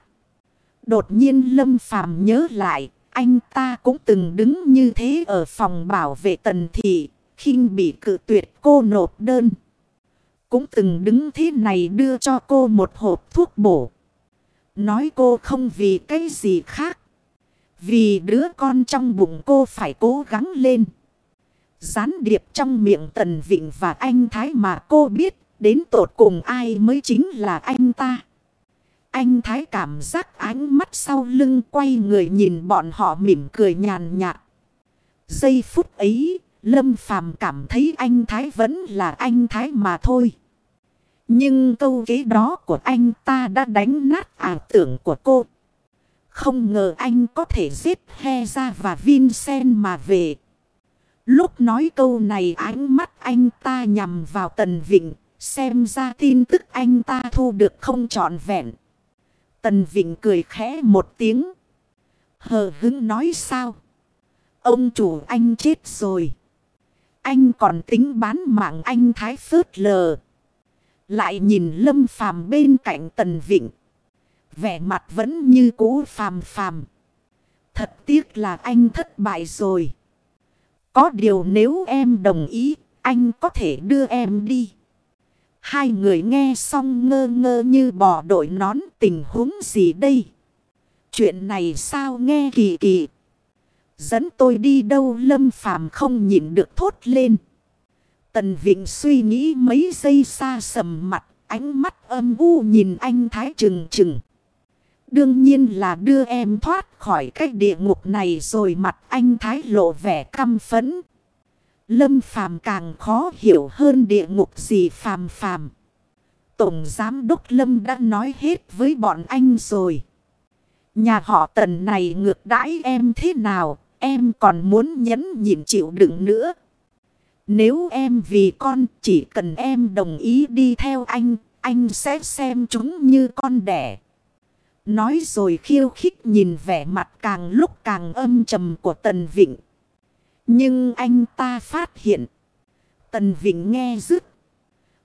Đột nhiên Lâm Phàm nhớ lại, anh ta cũng từng đứng như thế ở phòng bảo vệ tần thị khinh bị cự tuyệt cô nộp đơn. Cũng từng đứng thế này đưa cho cô một hộp thuốc bổ. Nói cô không vì cái gì khác. Vì đứa con trong bụng cô phải cố gắng lên. Gián điệp trong miệng Tần Vịnh và anh Thái mà cô biết đến tột cùng ai mới chính là anh ta. Anh Thái cảm giác ánh mắt sau lưng quay người nhìn bọn họ mỉm cười nhàn nhạt. Giây phút ấy, Lâm Phàm cảm thấy anh Thái vẫn là anh Thái mà thôi. Nhưng câu kế đó của anh ta đã đánh nát ảo tưởng của cô. Không ngờ anh có thể giết He ra và Vincent mà về. Lúc nói câu này ánh mắt anh ta nhằm vào Tần Vịnh. Xem ra tin tức anh ta thu được không trọn vẹn. Tần Vịnh cười khẽ một tiếng. Hờ hứng nói sao? Ông chủ anh chết rồi. Anh còn tính bán mạng anh thái phớt lờ. Lại nhìn lâm phàm bên cạnh tần vịnh. Vẻ mặt vẫn như cũ phàm phàm. Thật tiếc là anh thất bại rồi. Có điều nếu em đồng ý, anh có thể đưa em đi. Hai người nghe xong ngơ ngơ như bỏ đội nón tình huống gì đây? Chuyện này sao nghe kỳ kỳ. Dẫn tôi đi đâu lâm phàm không nhịn được thốt lên. Tần Vịnh suy nghĩ mấy giây xa sầm mặt, ánh mắt âm u nhìn anh Thái trừng trừng. Đương nhiên là đưa em thoát khỏi cái địa ngục này rồi mặt anh Thái lộ vẻ căm phẫn. Lâm phàm càng khó hiểu hơn địa ngục gì phàm phàm. Tổng Giám Đốc Lâm đã nói hết với bọn anh rồi. Nhà họ tần này ngược đãi em thế nào, em còn muốn nhẫn nhịn chịu đựng nữa. Nếu em vì con chỉ cần em đồng ý đi theo anh, anh sẽ xem chúng như con đẻ. Nói rồi khiêu khích nhìn vẻ mặt càng lúc càng âm trầm của Tần Vịnh. Nhưng anh ta phát hiện. Tần Vịnh nghe dứt.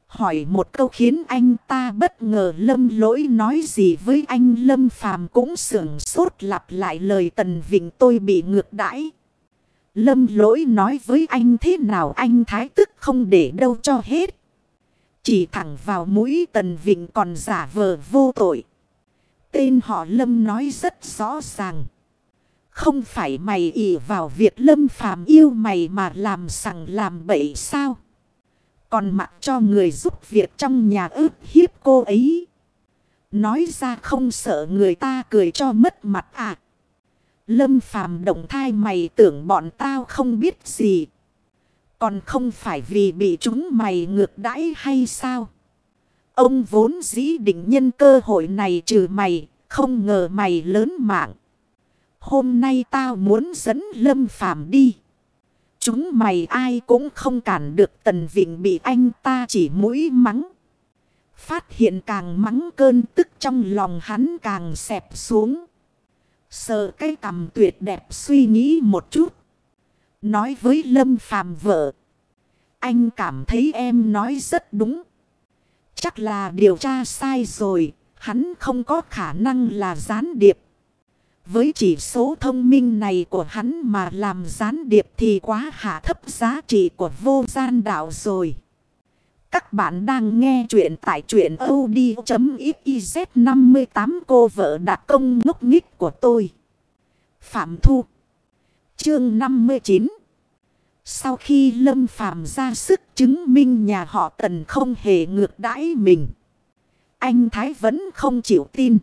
Hỏi một câu khiến anh ta bất ngờ lâm lỗi nói gì với anh lâm phàm cũng sưởng sốt lặp lại lời Tần Vịnh tôi bị ngược đãi. Lâm lỗi nói với anh thế nào anh thái tức không để đâu cho hết. Chỉ thẳng vào mũi Tần Vịnh còn giả vờ vô tội. Tên họ Lâm nói rất rõ ràng. Không phải mày ỉ vào việc Lâm Phàm yêu mày mà làm sằng làm bậy sao? Còn mặc cho người giúp việc trong nhà ướp hiếp cô ấy. Nói ra không sợ người ta cười cho mất mặt à. Lâm phàm động thai mày tưởng bọn tao không biết gì. Còn không phải vì bị chúng mày ngược đãi hay sao? Ông vốn dĩ định nhân cơ hội này trừ mày, không ngờ mày lớn mạng. Hôm nay tao muốn dẫn Lâm Phàm đi. Chúng mày ai cũng không cản được Tần Vịnh bị anh ta chỉ mũi mắng. Phát hiện càng mắng cơn tức trong lòng hắn càng xẹp xuống. Sợ cái cầm tuyệt đẹp suy nghĩ một chút. Nói với Lâm Phàm vợ. Anh cảm thấy em nói rất đúng. Chắc là điều tra sai rồi. Hắn không có khả năng là gián điệp. Với chỉ số thông minh này của hắn mà làm gián điệp thì quá hạ thấp giá trị của vô gian đạo rồi. Các bạn đang nghe chuyện tại chuyện od.xyz 58 cô vợ đặc công ngốc nghích của tôi. Phạm Thu Chương 59 sau khi Lâm Phạm ra sức chứng minh nhà họ Tần không hề ngược đãi mình. Anh Thái vẫn không chịu tin.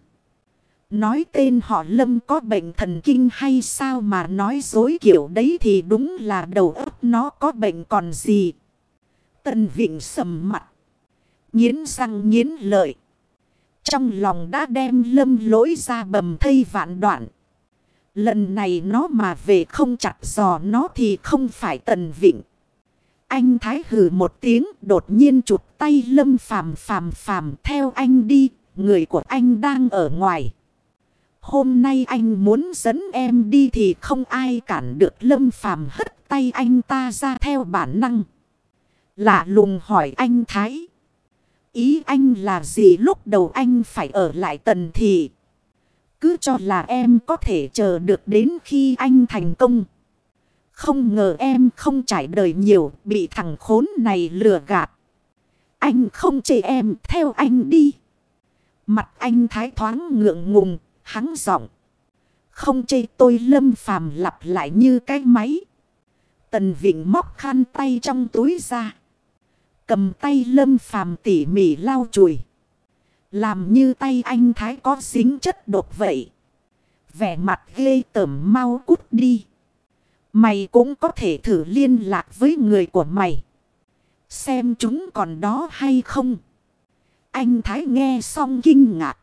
Nói tên họ Lâm có bệnh thần kinh hay sao mà nói dối kiểu đấy thì đúng là đầu óc nó có bệnh còn gì. Tần Vịnh sầm mặt. Nhiến răng nhiến lợi. Trong lòng đã đem lâm lỗi ra bầm thây vạn đoạn. Lần này nó mà về không chặt giò nó thì không phải Tần Vịnh. Anh Thái hử một tiếng, đột nhiên chụp tay lâm phàm phàm phàm, theo anh đi. Người của anh đang ở ngoài. Hôm nay anh muốn dẫn em đi thì không ai cản được, lâm phàm hất tay anh ta ra theo bản năng. Lạ lùng hỏi anh Thái. Ý anh là gì lúc đầu anh phải ở lại tần thị. Cứ cho là em có thể chờ được đến khi anh thành công. Không ngờ em không trải đời nhiều bị thằng khốn này lừa gạt. Anh không chê em theo anh đi. Mặt anh thái thoáng ngượng ngùng, hắn giọng. Không chê tôi lâm phàm lặp lại như cái máy. Tần Vịnh móc khăn tay trong túi ra. Cầm tay lâm phàm tỉ mỉ lau chùi. Làm như tay anh Thái có dính chất độc vậy. Vẻ mặt ghê tởm mau cút đi. Mày cũng có thể thử liên lạc với người của mày. Xem chúng còn đó hay không. Anh Thái nghe xong kinh ngạc.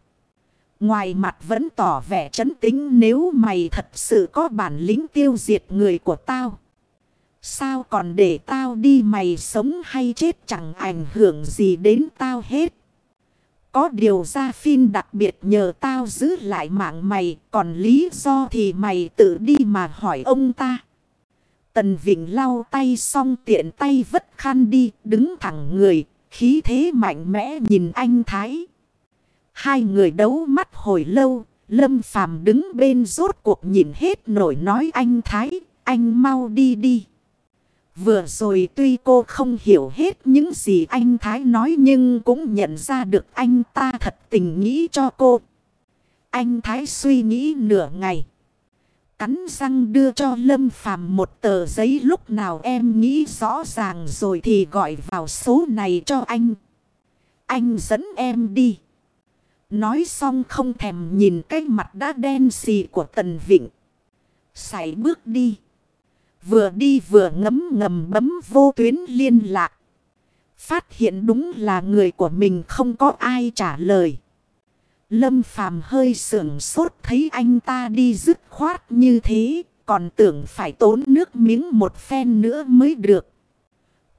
Ngoài mặt vẫn tỏ vẻ chấn tính nếu mày thật sự có bản lĩnh tiêu diệt người của tao. Sao còn để tao đi mày sống hay chết chẳng ảnh hưởng gì đến tao hết. Có điều ra phim đặc biệt nhờ tao giữ lại mạng mày. Còn lý do thì mày tự đi mà hỏi ông ta. Tần Vịnh lau tay xong tiện tay vất khăn đi. Đứng thẳng người. Khí thế mạnh mẽ nhìn anh Thái. Hai người đấu mắt hồi lâu. Lâm Phàm đứng bên rốt cuộc nhìn hết nổi nói anh Thái. Anh mau đi đi. Vừa rồi tuy cô không hiểu hết những gì anh Thái nói nhưng cũng nhận ra được anh ta thật tình nghĩ cho cô. Anh Thái suy nghĩ nửa ngày. Cắn răng đưa cho Lâm Phàm một tờ giấy lúc nào em nghĩ rõ ràng rồi thì gọi vào số này cho anh. Anh dẫn em đi. Nói xong không thèm nhìn cái mặt đã đen xì của Tần Vịnh. Xảy bước đi. Vừa đi vừa ngấm ngầm bấm vô tuyến liên lạc. Phát hiện đúng là người của mình không có ai trả lời. Lâm Phàm hơi sưởng sốt thấy anh ta đi dứt khoát như thế. Còn tưởng phải tốn nước miếng một phen nữa mới được.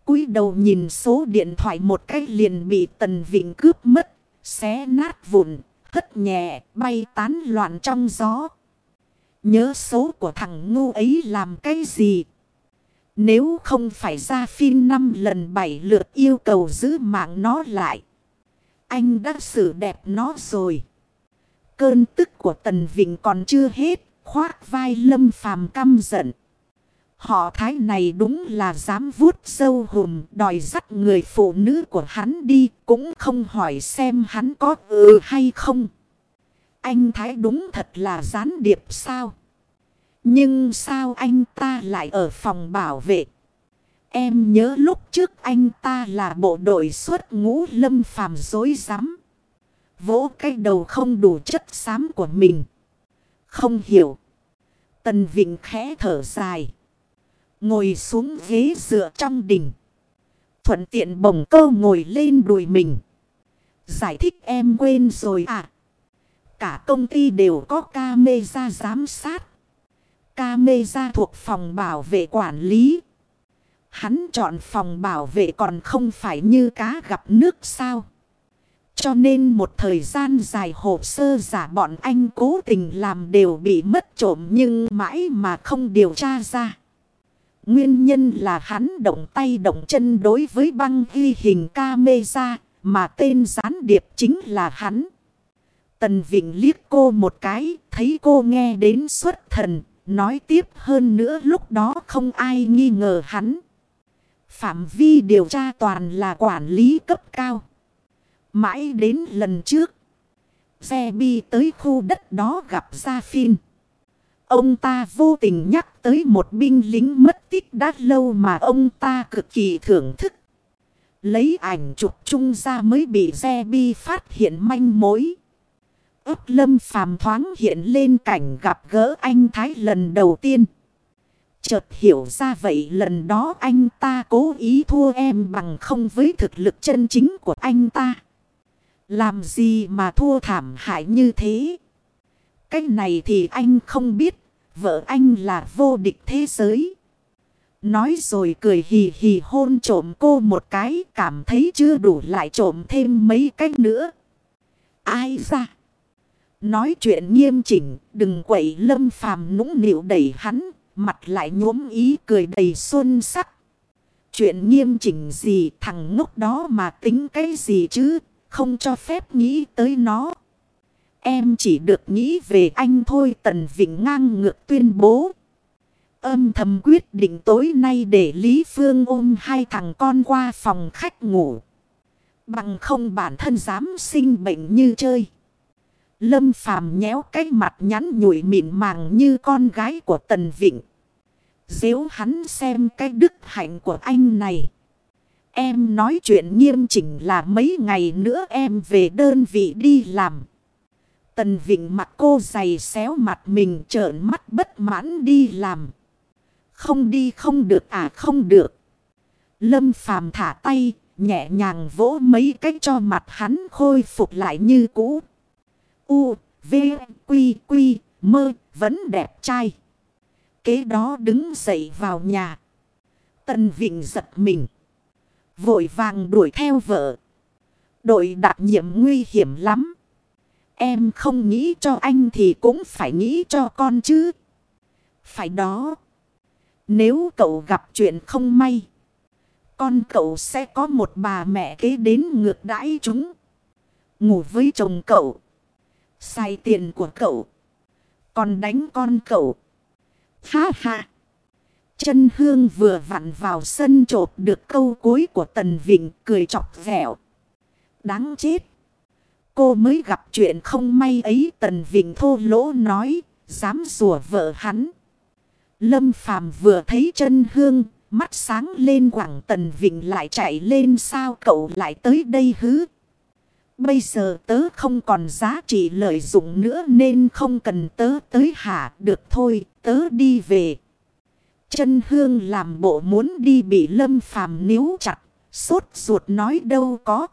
cúi đầu nhìn số điện thoại một cách liền bị Tần Vịnh cướp mất. Xé nát vụn, hất nhẹ, bay tán loạn trong gió. Nhớ số của thằng ngu ấy làm cái gì? Nếu không phải ra phim năm lần bảy lượt yêu cầu giữ mạng nó lại. Anh đã xử đẹp nó rồi. Cơn tức của Tần Vịnh còn chưa hết. Khoác vai lâm phàm căm giận. Họ thái này đúng là dám vuốt sâu hùm, đòi dắt người phụ nữ của hắn đi. Cũng không hỏi xem hắn có ừ hay không. Anh thái đúng thật là gián điệp sao? Nhưng sao anh ta lại ở phòng bảo vệ? Em nhớ lúc trước anh ta là bộ đội xuất ngũ lâm phàm dối rắm Vỗ cái đầu không đủ chất xám của mình. Không hiểu. Tần Vịnh khẽ thở dài. Ngồi xuống ghế dựa trong đỉnh. Thuận tiện bồng câu ngồi lên đùi mình. Giải thích em quên rồi à. Cả công ty đều có camera giám sát. Camera thuộc phòng bảo vệ quản lý. Hắn chọn phòng bảo vệ còn không phải như cá gặp nước sao. Cho nên một thời gian dài hồ sơ giả bọn anh cố tình làm đều bị mất trộm nhưng mãi mà không điều tra ra. Nguyên nhân là hắn động tay động chân đối với băng ghi hình camera mà tên gián điệp chính là hắn. Tần Vịnh liếc cô một cái, thấy cô nghe đến xuất thần, nói tiếp hơn nữa lúc đó không ai nghi ngờ hắn. Phạm vi điều tra toàn là quản lý cấp cao. Mãi đến lần trước. Xe bi tới khu đất đó gặp Gia Phin. Ông ta vô tình nhắc tới một binh lính mất tích đã lâu mà ông ta cực kỳ thưởng thức. Lấy ảnh chụp chung ra mới bị xe bi phát hiện manh mối ức lâm phàm thoáng hiện lên cảnh gặp gỡ anh Thái lần đầu tiên. Chợt hiểu ra vậy lần đó anh ta cố ý thua em bằng không với thực lực chân chính của anh ta. Làm gì mà thua thảm hại như thế? Cái này thì anh không biết. Vợ anh là vô địch thế giới. Nói rồi cười hì hì hôn trộm cô một cái. Cảm thấy chưa đủ lại trộm thêm mấy cái nữa. Ai ra? Nói chuyện nghiêm chỉnh. Đừng quậy lâm phàm nũng nịu đẩy hắn. Mặt lại nhuốm ý cười đầy xuân sắc. Chuyện nghiêm chỉnh gì thằng ngốc đó mà tính cái gì chứ? không cho phép nghĩ tới nó. Em chỉ được nghĩ về anh thôi Tần Vịnh ngang ngược tuyên bố. Âm thầm quyết định tối nay để Lý Phương ôm hai thằng con qua phòng khách ngủ. Bằng không bản thân dám sinh bệnh như chơi. Lâm Phàm nhéo cái mặt nhắn nhủi mịn màng như con gái của Tần Vịnh. Dếu hắn xem cái đức hạnh của anh này. Em nói chuyện nghiêm chỉnh là mấy ngày nữa em về đơn vị đi làm. Tần Vịnh mặt cô giày xéo mặt mình trợn mắt bất mãn đi làm. Không đi không được à không được. Lâm Phàm thả tay, nhẹ nhàng vỗ mấy cách cho mặt hắn khôi phục lại như cũ. U, V, Quy, Quy, mơ, vẫn đẹp trai. Kế đó đứng dậy vào nhà. Tần Vịnh giật mình. Vội vàng đuổi theo vợ. Đội đặc nhiệm nguy hiểm lắm. Em không nghĩ cho anh thì cũng phải nghĩ cho con chứ. Phải đó. Nếu cậu gặp chuyện không may. Con cậu sẽ có một bà mẹ kế đến ngược đãi chúng. Ngủ với chồng cậu. Xài tiền của cậu. Còn đánh con cậu. Ha ha. Chân hương vừa vặn vào sân trộp được câu cuối của Tần Vịnh cười chọc vẹo. Đáng chết. Cô mới gặp chuyện không may ấy Tần Vịnh thô lỗ nói, dám rùa vợ hắn. Lâm Phàm vừa thấy chân hương, mắt sáng lên quảng Tần Vịnh lại chạy lên sao cậu lại tới đây hứ. Bây giờ tớ không còn giá trị lợi dụng nữa nên không cần tớ tới hạ được thôi, tớ đi về. Chân hương làm bộ muốn đi bị lâm phàm níu chặt. Sốt ruột nói đâu có.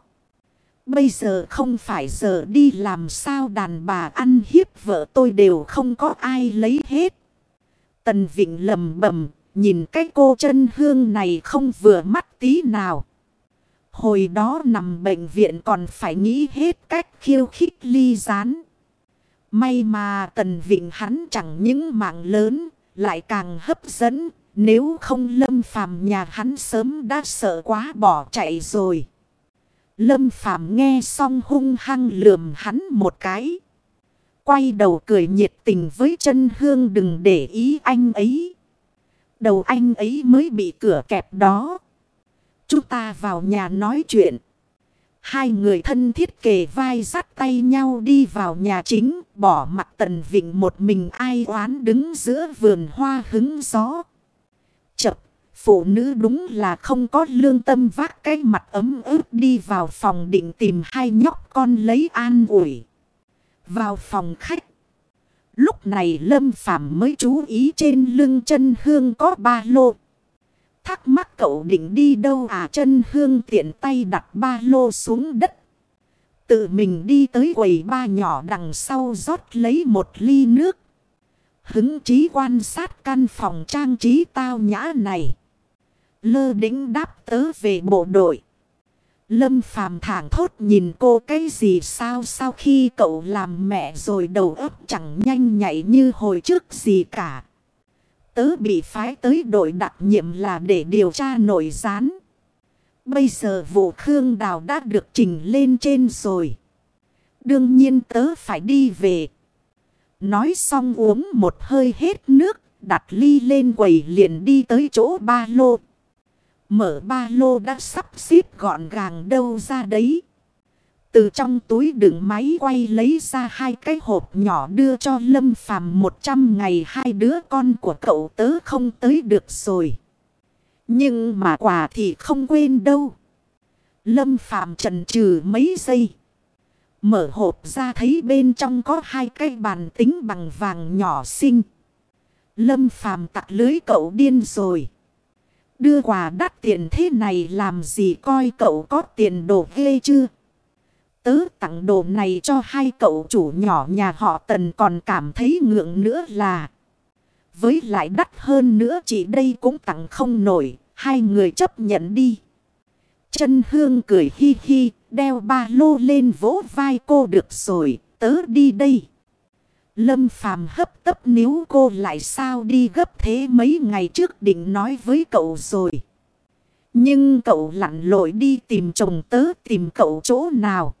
Bây giờ không phải giờ đi làm sao đàn bà ăn hiếp vợ tôi đều không có ai lấy hết. Tần Vịnh lầm bầm, nhìn cái cô chân hương này không vừa mắt tí nào. Hồi đó nằm bệnh viện còn phải nghĩ hết cách khiêu khích ly gián. May mà Tần Vịnh hắn chẳng những mạng lớn, lại càng hấp dẫn. Nếu không lâm phàm nhà hắn sớm đã sợ quá bỏ chạy rồi. Lâm phàm nghe xong hung hăng lườm hắn một cái. Quay đầu cười nhiệt tình với chân hương đừng để ý anh ấy. Đầu anh ấy mới bị cửa kẹp đó. Chúng ta vào nhà nói chuyện. Hai người thân thiết kề vai dắt tay nhau đi vào nhà chính. Bỏ mặt tần vịnh một mình ai oán đứng giữa vườn hoa hứng gió. Chập, phụ nữ đúng là không có lương tâm vác cái mặt ấm ướt đi vào phòng định tìm hai nhóc con lấy an ủi. Vào phòng khách. Lúc này Lâm Phàm mới chú ý trên lưng chân hương có ba lô. Thắc mắc cậu định đi đâu à chân hương tiện tay đặt ba lô xuống đất. Tự mình đi tới quầy ba nhỏ đằng sau rót lấy một ly nước. Hứng chí quan sát căn phòng trang trí tao nhã này. Lơ đính đáp tớ về bộ đội. Lâm phàm thẳng thốt nhìn cô cái gì sao sau khi cậu làm mẹ rồi đầu óc chẳng nhanh nhạy như hồi trước gì cả. Tớ bị phái tới đội đặc nhiệm là để điều tra nội gián. Bây giờ vụ Khương Đào đã được trình lên trên rồi. Đương nhiên tớ phải đi về. Nói xong uống một hơi hết nước, đặt ly lên quầy liền đi tới chỗ ba lô. Mở ba lô đã sắp xếp gọn gàng đâu ra đấy. Từ trong túi đựng máy quay lấy ra hai cái hộp nhỏ đưa cho Lâm Phàm 100 ngày hai đứa con của cậu tớ không tới được rồi. Nhưng mà quà thì không quên đâu. Lâm Phàm trần trừ mấy giây. Mở hộp ra thấy bên trong có hai cái bàn tính bằng vàng nhỏ xinh. Lâm Phàm tặc lưới cậu điên rồi. Đưa quà đắt tiền thế này làm gì coi cậu có tiền đồ ghê chưa? Tớ tặng đồ này cho hai cậu chủ nhỏ nhà họ Tần còn cảm thấy ngượng nữa là. Với lại đắt hơn nữa chỉ đây cũng tặng không nổi. Hai người chấp nhận đi. Chân hương cười hi hi. Đeo ba lô lên vỗ vai cô được rồi. Tớ đi đây. Lâm phàm hấp tấp níu cô lại sao đi gấp thế mấy ngày trước định nói với cậu rồi. Nhưng cậu lặn lội đi tìm chồng tớ tìm cậu chỗ nào.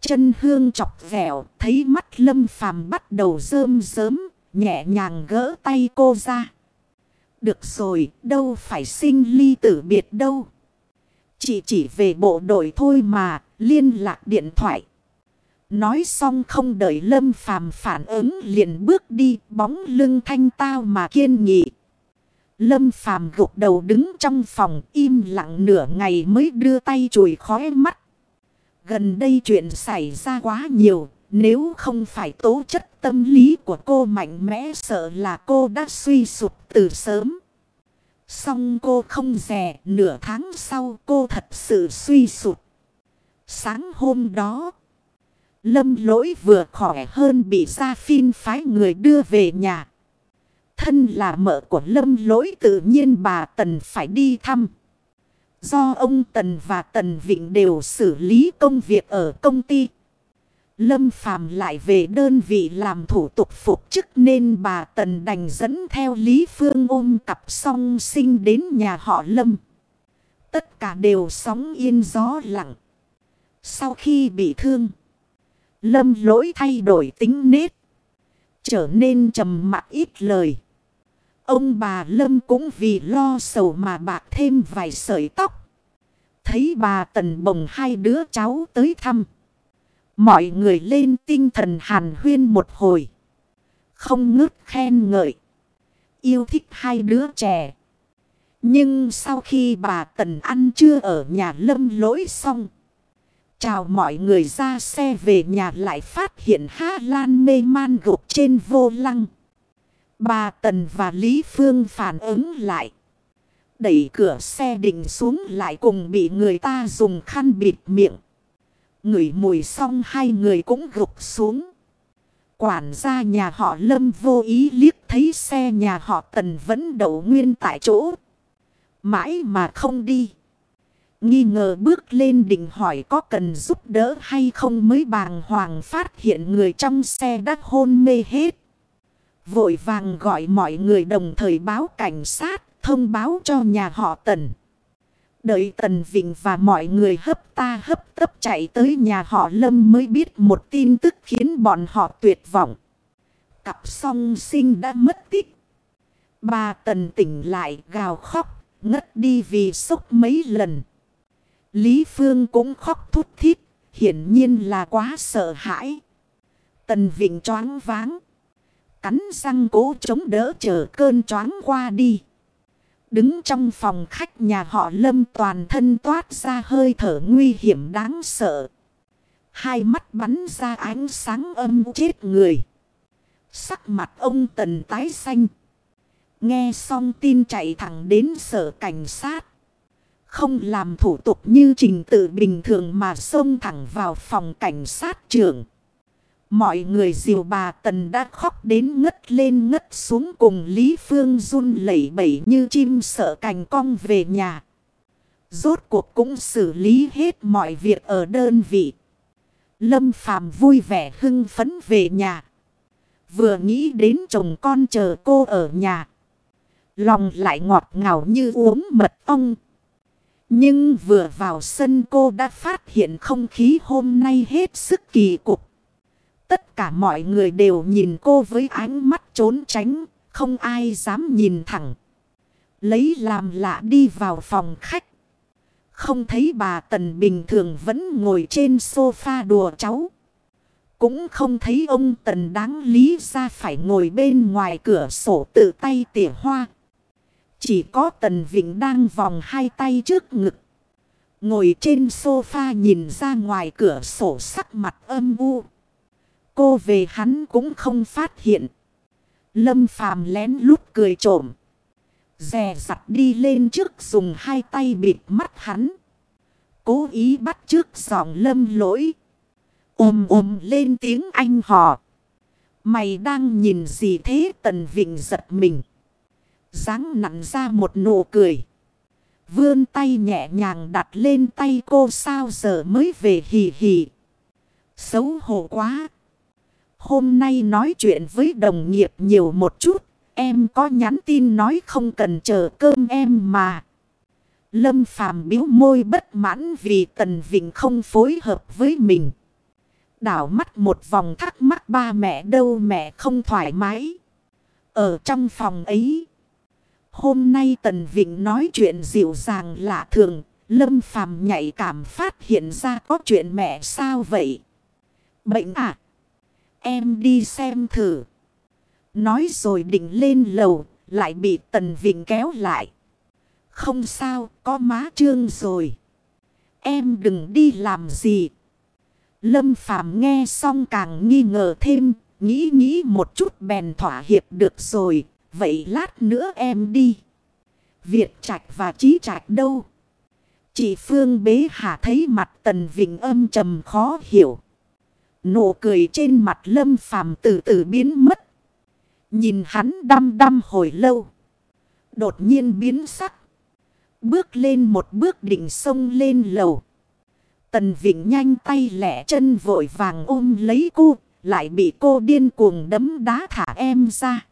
Chân hương chọc vẹo, thấy mắt lâm phàm bắt đầu rơm rớm, nhẹ nhàng gỡ tay cô ra. Được rồi, đâu phải sinh ly tử biệt đâu. Chỉ chỉ về bộ đội thôi mà, liên lạc điện thoại. Nói xong không đợi lâm phàm phản ứng liền bước đi, bóng lưng thanh tao mà kiên nghị. Lâm phàm gục đầu đứng trong phòng im lặng nửa ngày mới đưa tay chùi khóe mắt. Gần đây chuyện xảy ra quá nhiều. Nếu không phải tố chất tâm lý của cô mạnh mẽ sợ là cô đã suy sụp từ sớm. Xong cô không rẻ, nửa tháng sau cô thật sự suy sụp. Sáng hôm đó, Lâm lỗi vừa khỏe hơn bị Gia Phin phái người đưa về nhà. Thân là mợ của Lâm lỗi tự nhiên bà Tần phải đi thăm. Do ông Tần và Tần Vịnh đều xử lý công việc ở công ty. Lâm Phàm lại về đơn vị làm thủ tục phục chức nên bà Tần đành dẫn theo Lý Phương ôm cặp song sinh đến nhà họ Lâm. Tất cả đều sóng yên gió lặng. Sau khi bị thương, Lâm lỗi thay đổi tính nết. Trở nên trầm mặc ít lời. Ông bà Lâm cũng vì lo sầu mà bạc thêm vài sợi tóc. Thấy bà Tần bồng hai đứa cháu tới thăm. Mọi người lên tinh thần hàn huyên một hồi. Không ngớt khen ngợi. Yêu thích hai đứa trẻ. Nhưng sau khi bà Tần ăn trưa ở nhà lâm lỗi xong. Chào mọi người ra xe về nhà lại phát hiện Hà Lan mê man gục trên vô lăng. Bà Tần và Lý Phương phản ứng lại. Đẩy cửa xe đình xuống lại cùng bị người ta dùng khăn bịt miệng. Ngửi mùi xong hai người cũng gục xuống. Quản gia nhà họ Lâm vô ý liếc thấy xe nhà họ Tần vẫn đậu nguyên tại chỗ. Mãi mà không đi. Nghi ngờ bước lên đỉnh hỏi có cần giúp đỡ hay không mới bàng hoàng phát hiện người trong xe đã hôn mê hết. Vội vàng gọi mọi người đồng thời báo cảnh sát, thông báo cho nhà họ Tần. Đợi Tần Vịnh và mọi người hấp ta hấp tấp chạy tới nhà họ Lâm mới biết một tin tức khiến bọn họ tuyệt vọng. Cặp song sinh đã mất tích. Bà Tần tỉnh lại gào khóc, ngất đi vì sốc mấy lần. Lý Phương cũng khóc thút thít, hiển nhiên là quá sợ hãi. Tần Vịnh choáng váng. Cắn răng cố chống đỡ chờ cơn choáng qua đi. Đứng trong phòng khách nhà họ Lâm toàn thân toát ra hơi thở nguy hiểm đáng sợ. Hai mắt bắn ra ánh sáng âm chết người. Sắc mặt ông Tần tái xanh. Nghe xong tin chạy thẳng đến sở cảnh sát. Không làm thủ tục như trình tự bình thường mà xông thẳng vào phòng cảnh sát trưởng. Mọi người diều bà Tần đã khóc đến ngất lên ngất xuống cùng Lý Phương run lẩy bẩy như chim sợ cành cong về nhà. Rốt cuộc cũng xử lý hết mọi việc ở đơn vị. Lâm Phàm vui vẻ hưng phấn về nhà. Vừa nghĩ đến chồng con chờ cô ở nhà. Lòng lại ngọt ngào như uống mật ong. Nhưng vừa vào sân cô đã phát hiện không khí hôm nay hết sức kỳ cục. Tất cả mọi người đều nhìn cô với ánh mắt trốn tránh, không ai dám nhìn thẳng. Lấy làm lạ đi vào phòng khách. Không thấy bà Tần bình thường vẫn ngồi trên sofa đùa cháu. Cũng không thấy ông Tần đáng lý ra phải ngồi bên ngoài cửa sổ tự tay tỉa hoa. Chỉ có Tần Vĩnh đang vòng hai tay trước ngực. Ngồi trên sofa nhìn ra ngoài cửa sổ sắc mặt âm u. Cô về hắn cũng không phát hiện. Lâm phàm lén lút cười trộm. Rè sặt đi lên trước dùng hai tay bịt mắt hắn. Cố ý bắt trước giọng lâm lỗi. Ôm ôm lên tiếng anh hò. Mày đang nhìn gì thế tần vịnh giật mình. dáng nặn ra một nụ cười. Vươn tay nhẹ nhàng đặt lên tay cô sao giờ mới về hì hì. Xấu hổ quá. Hôm nay nói chuyện với đồng nghiệp nhiều một chút. Em có nhắn tin nói không cần chờ cơm em mà. Lâm Phàm biếu môi bất mãn vì Tần Vịnh không phối hợp với mình. Đảo mắt một vòng thắc mắc ba mẹ đâu mẹ không thoải mái. Ở trong phòng ấy. Hôm nay Tần Vịnh nói chuyện dịu dàng lạ thường. Lâm Phàm nhạy cảm phát hiện ra có chuyện mẹ sao vậy? Bệnh à? Em đi xem thử. Nói rồi định lên lầu, lại bị Tần Vịnh kéo lại. Không sao, có má trương rồi. Em đừng đi làm gì. Lâm Phàm nghe xong càng nghi ngờ thêm, nghĩ nghĩ một chút bèn thỏa hiệp được rồi, vậy lát nữa em đi. Việt Trạch và Trí Trạch đâu? Chị Phương bế hạ thấy mặt Tần Vịnh âm trầm khó hiểu. Nụ cười trên mặt lâm phàm từ từ biến mất. Nhìn hắn đăm đăm hồi lâu. Đột nhiên biến sắc. Bước lên một bước đỉnh sông lên lầu. Tần Vịnh nhanh tay lẻ chân vội vàng ôm lấy cô. Lại bị cô điên cuồng đấm đá thả em ra.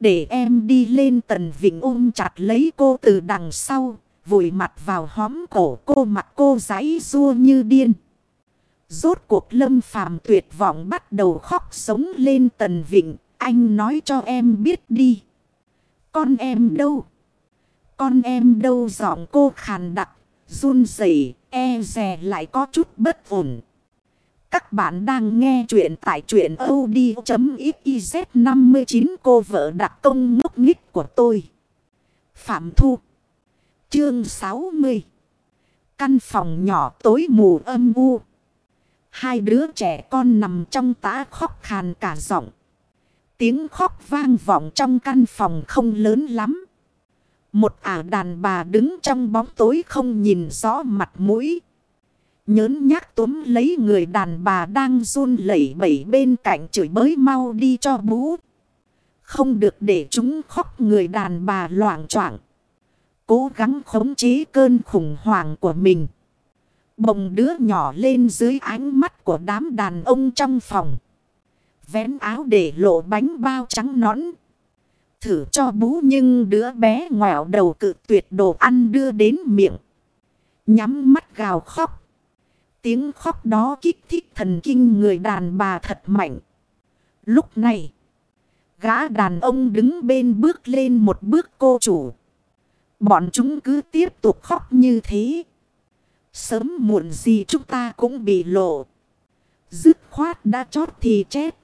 Để em đi lên Tần Vịnh ôm chặt lấy cô từ đằng sau. Vùi mặt vào hóm cổ, cô mặt cô giấy rua như điên. Rốt cuộc lâm phàm tuyệt vọng bắt đầu khóc sống lên tần vịnh. Anh nói cho em biết đi. Con em đâu? Con em đâu giọng cô khàn đặc, run rẩy e rè lại có chút bất ổn. Các bạn đang nghe chuyện tại chuyện od.xyz 59 cô vợ đặc công ngốc nghích của tôi. Phạm Thu Chương 60 Căn phòng nhỏ tối mù âm u. Hai đứa trẻ con nằm trong tã khóc khàn cả giọng. Tiếng khóc vang vọng trong căn phòng không lớn lắm. Một ả đàn bà đứng trong bóng tối không nhìn rõ mặt mũi. Nhớn nhác túm lấy người đàn bà đang run lẩy bẩy bên cạnh chửi bới mau đi cho bú. Không được để chúng khóc người đàn bà loạn choạng Cố gắng khống chế cơn khủng hoảng của mình. Bồng đứa nhỏ lên dưới ánh mắt của đám đàn ông trong phòng. Vén áo để lộ bánh bao trắng nõn. Thử cho bú nhưng đứa bé ngoẻo đầu cự tuyệt đồ ăn đưa đến miệng. Nhắm mắt gào khóc. Tiếng khóc đó kích thích thần kinh người đàn bà thật mạnh. Lúc này, gã đàn ông đứng bên bước lên một bước cô chủ. Bọn chúng cứ tiếp tục khóc như thế. Sớm muộn gì chúng ta cũng bị lộ. Dứt khoát đã chót thì chết.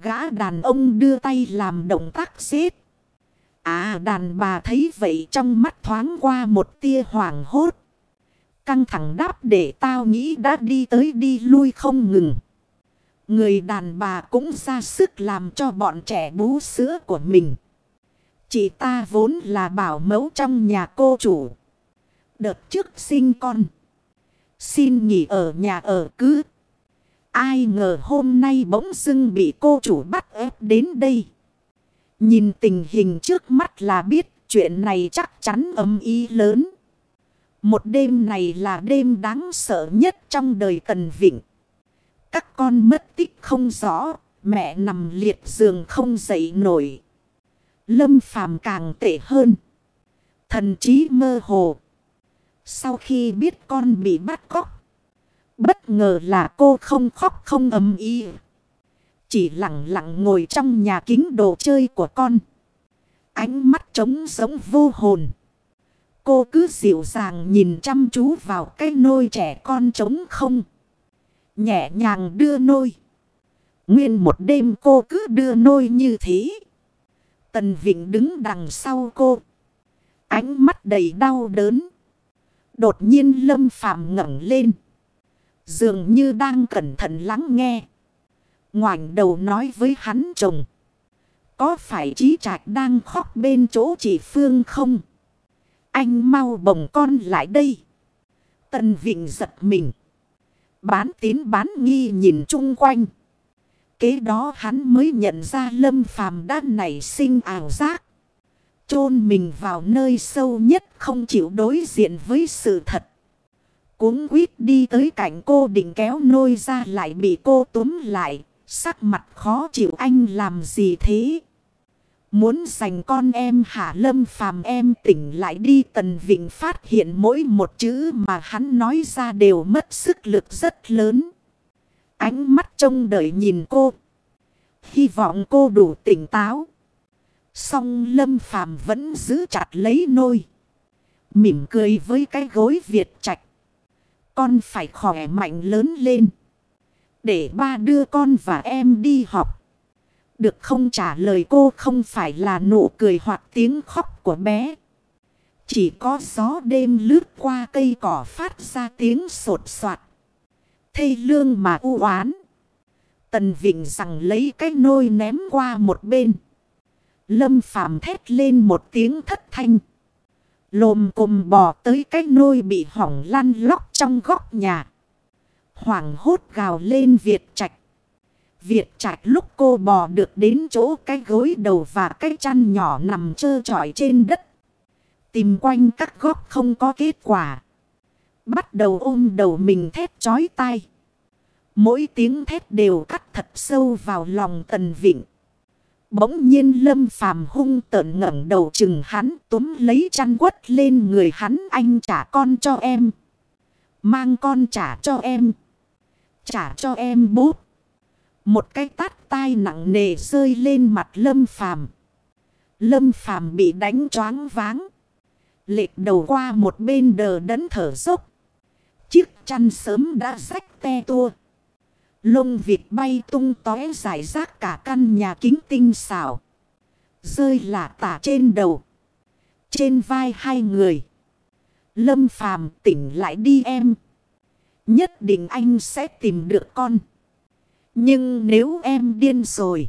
Gã đàn ông đưa tay làm động tác xếp. À đàn bà thấy vậy trong mắt thoáng qua một tia hoảng hốt. Căng thẳng đáp để tao nghĩ đã đi tới đi lui không ngừng. Người đàn bà cũng ra sức làm cho bọn trẻ bú sữa của mình. Chị ta vốn là bảo mẫu trong nhà cô chủ. Đợt trước sinh con. Xin nghỉ ở nhà ở cứ. Ai ngờ hôm nay bỗng dưng bị cô chủ bắt ép đến đây. Nhìn tình hình trước mắt là biết chuyện này chắc chắn âm ý lớn. Một đêm này là đêm đáng sợ nhất trong đời Tần Vịnh. Các con mất tích không rõ, mẹ nằm liệt giường không dậy nổi. Lâm phàm càng tệ hơn. Thần trí mơ hồ. Sau khi biết con bị bắt cóc. Bất ngờ là cô không khóc không ấm ý. Chỉ lặng lặng ngồi trong nhà kính đồ chơi của con. Ánh mắt trống sống vô hồn. Cô cứ dịu dàng nhìn chăm chú vào cái nôi trẻ con trống không. Nhẹ nhàng đưa nôi. Nguyên một đêm cô cứ đưa nôi như thế. Tần Vịnh đứng đằng sau cô. Ánh mắt đầy đau đớn. Đột nhiên Lâm Phàm ngẩng lên. Dường như đang cẩn thận lắng nghe. Ngoảnh đầu nói với hắn chồng. Có phải trí trạch đang khóc bên chỗ chị Phương không? Anh mau bồng con lại đây. Tần Vịnh giật mình. Bán tín bán nghi nhìn chung quanh. Kế đó hắn mới nhận ra lâm phàm đã nảy sinh ảo giác chôn mình vào nơi sâu nhất không chịu đối diện với sự thật. Cuốn quýt đi tới cạnh cô định kéo nôi ra lại bị cô túm lại. Sắc mặt khó chịu anh làm gì thế? Muốn dành con em hả lâm phàm em tỉnh lại đi, tần vịnh phát hiện mỗi một chữ mà hắn nói ra đều mất sức lực rất lớn. Ánh mắt trông đợi nhìn cô. Hy vọng cô đủ tỉnh táo. Song lâm phàm vẫn giữ chặt lấy nôi. Mỉm cười với cái gối Việt trạch. Con phải khỏe mạnh lớn lên. Để ba đưa con và em đi học. Được không trả lời cô không phải là nụ cười hoặc tiếng khóc của bé. Chỉ có gió đêm lướt qua cây cỏ phát ra tiếng sột soạt. Thây lương mà u oán. Tần Vịnh rằng lấy cái nôi ném qua một bên. Lâm Phạm thét lên một tiếng thất thanh. Lồm cồm bò tới cái nôi bị hỏng lăn lóc trong góc nhà. Hoàng hốt gào lên Việt Trạch. Việt Trạch lúc cô bò được đến chỗ cái gối đầu và cái chăn nhỏ nằm trơ trọi trên đất. Tìm quanh các góc không có kết quả. Bắt đầu ôm đầu mình thét chói tai. Mỗi tiếng thét đều cắt thật sâu vào lòng tần vịnh. Bỗng nhiên lâm phàm hung tợn ngẩng đầu chừng hắn, túm lấy chăn quất lên người hắn, anh trả con cho em. Mang con trả cho em. Trả cho em bút. Một cái tát tai nặng nề rơi lên mặt lâm phàm. Lâm phàm bị đánh choáng váng. Lệch đầu qua một bên đờ đẫn thở dốc. Chiếc chăn sớm đã rách te tua. Lông vịt bay tung tóe giải rác cả căn nhà kính tinh xảo. Rơi lả tả trên đầu. Trên vai hai người. Lâm phàm tỉnh lại đi em. Nhất định anh sẽ tìm được con. Nhưng nếu em điên rồi.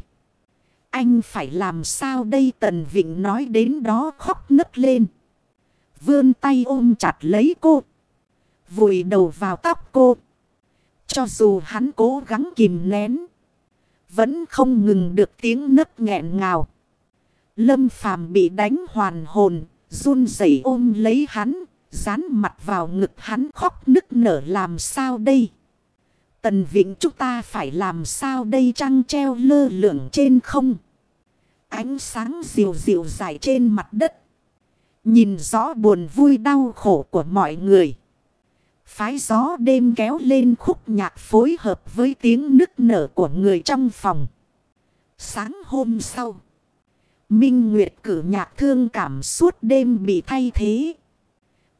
Anh phải làm sao đây Tần Vịnh nói đến đó khóc nức lên. Vươn tay ôm chặt lấy cô. Vùi đầu vào tóc cô. Cho dù hắn cố gắng kìm nén. Vẫn không ngừng được tiếng nấc nghẹn ngào. Lâm phàm bị đánh hoàn hồn. Run rẩy ôm lấy hắn. Dán mặt vào ngực hắn khóc nức nở làm sao đây. Tần Vịnh chúng ta phải làm sao đây trăng treo lơ lửng trên không. Ánh sáng dịu dịu dài trên mặt đất. Nhìn rõ buồn vui đau khổ của mọi người. Phái gió đêm kéo lên khúc nhạc phối hợp với tiếng nức nở của người trong phòng. Sáng hôm sau. Minh Nguyệt cử nhạc thương cảm suốt đêm bị thay thế.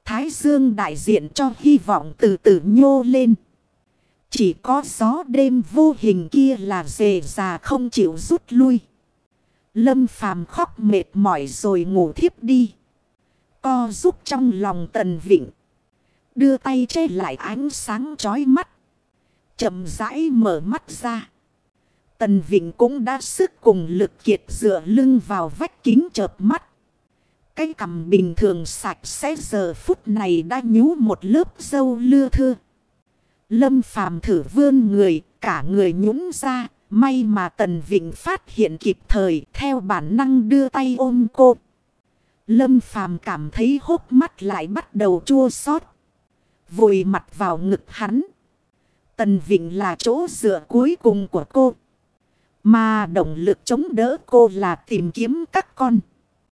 Thái Dương đại diện cho hy vọng từ từ nhô lên. Chỉ có gió đêm vô hình kia là dề già không chịu rút lui. Lâm phàm khóc mệt mỏi rồi ngủ thiếp đi. Co giúp trong lòng tần vịnh. Đưa tay che lại ánh sáng chói mắt. chậm rãi mở mắt ra. Tần Vịnh cũng đã sức cùng lực kiệt dựa lưng vào vách kính chợp mắt. Cái cằm bình thường sạch sẽ giờ phút này đã nhú một lớp dâu lưa thưa. Lâm phàm thử vươn người, cả người nhũng ra, may mà Tần Vịnh phát hiện kịp thời theo bản năng đưa tay ôm cô. Lâm phàm cảm thấy hốc mắt lại bắt đầu chua xót Vùi mặt vào ngực hắn. Tần Vịnh là chỗ dựa cuối cùng của cô. Mà động lực chống đỡ cô là tìm kiếm các con.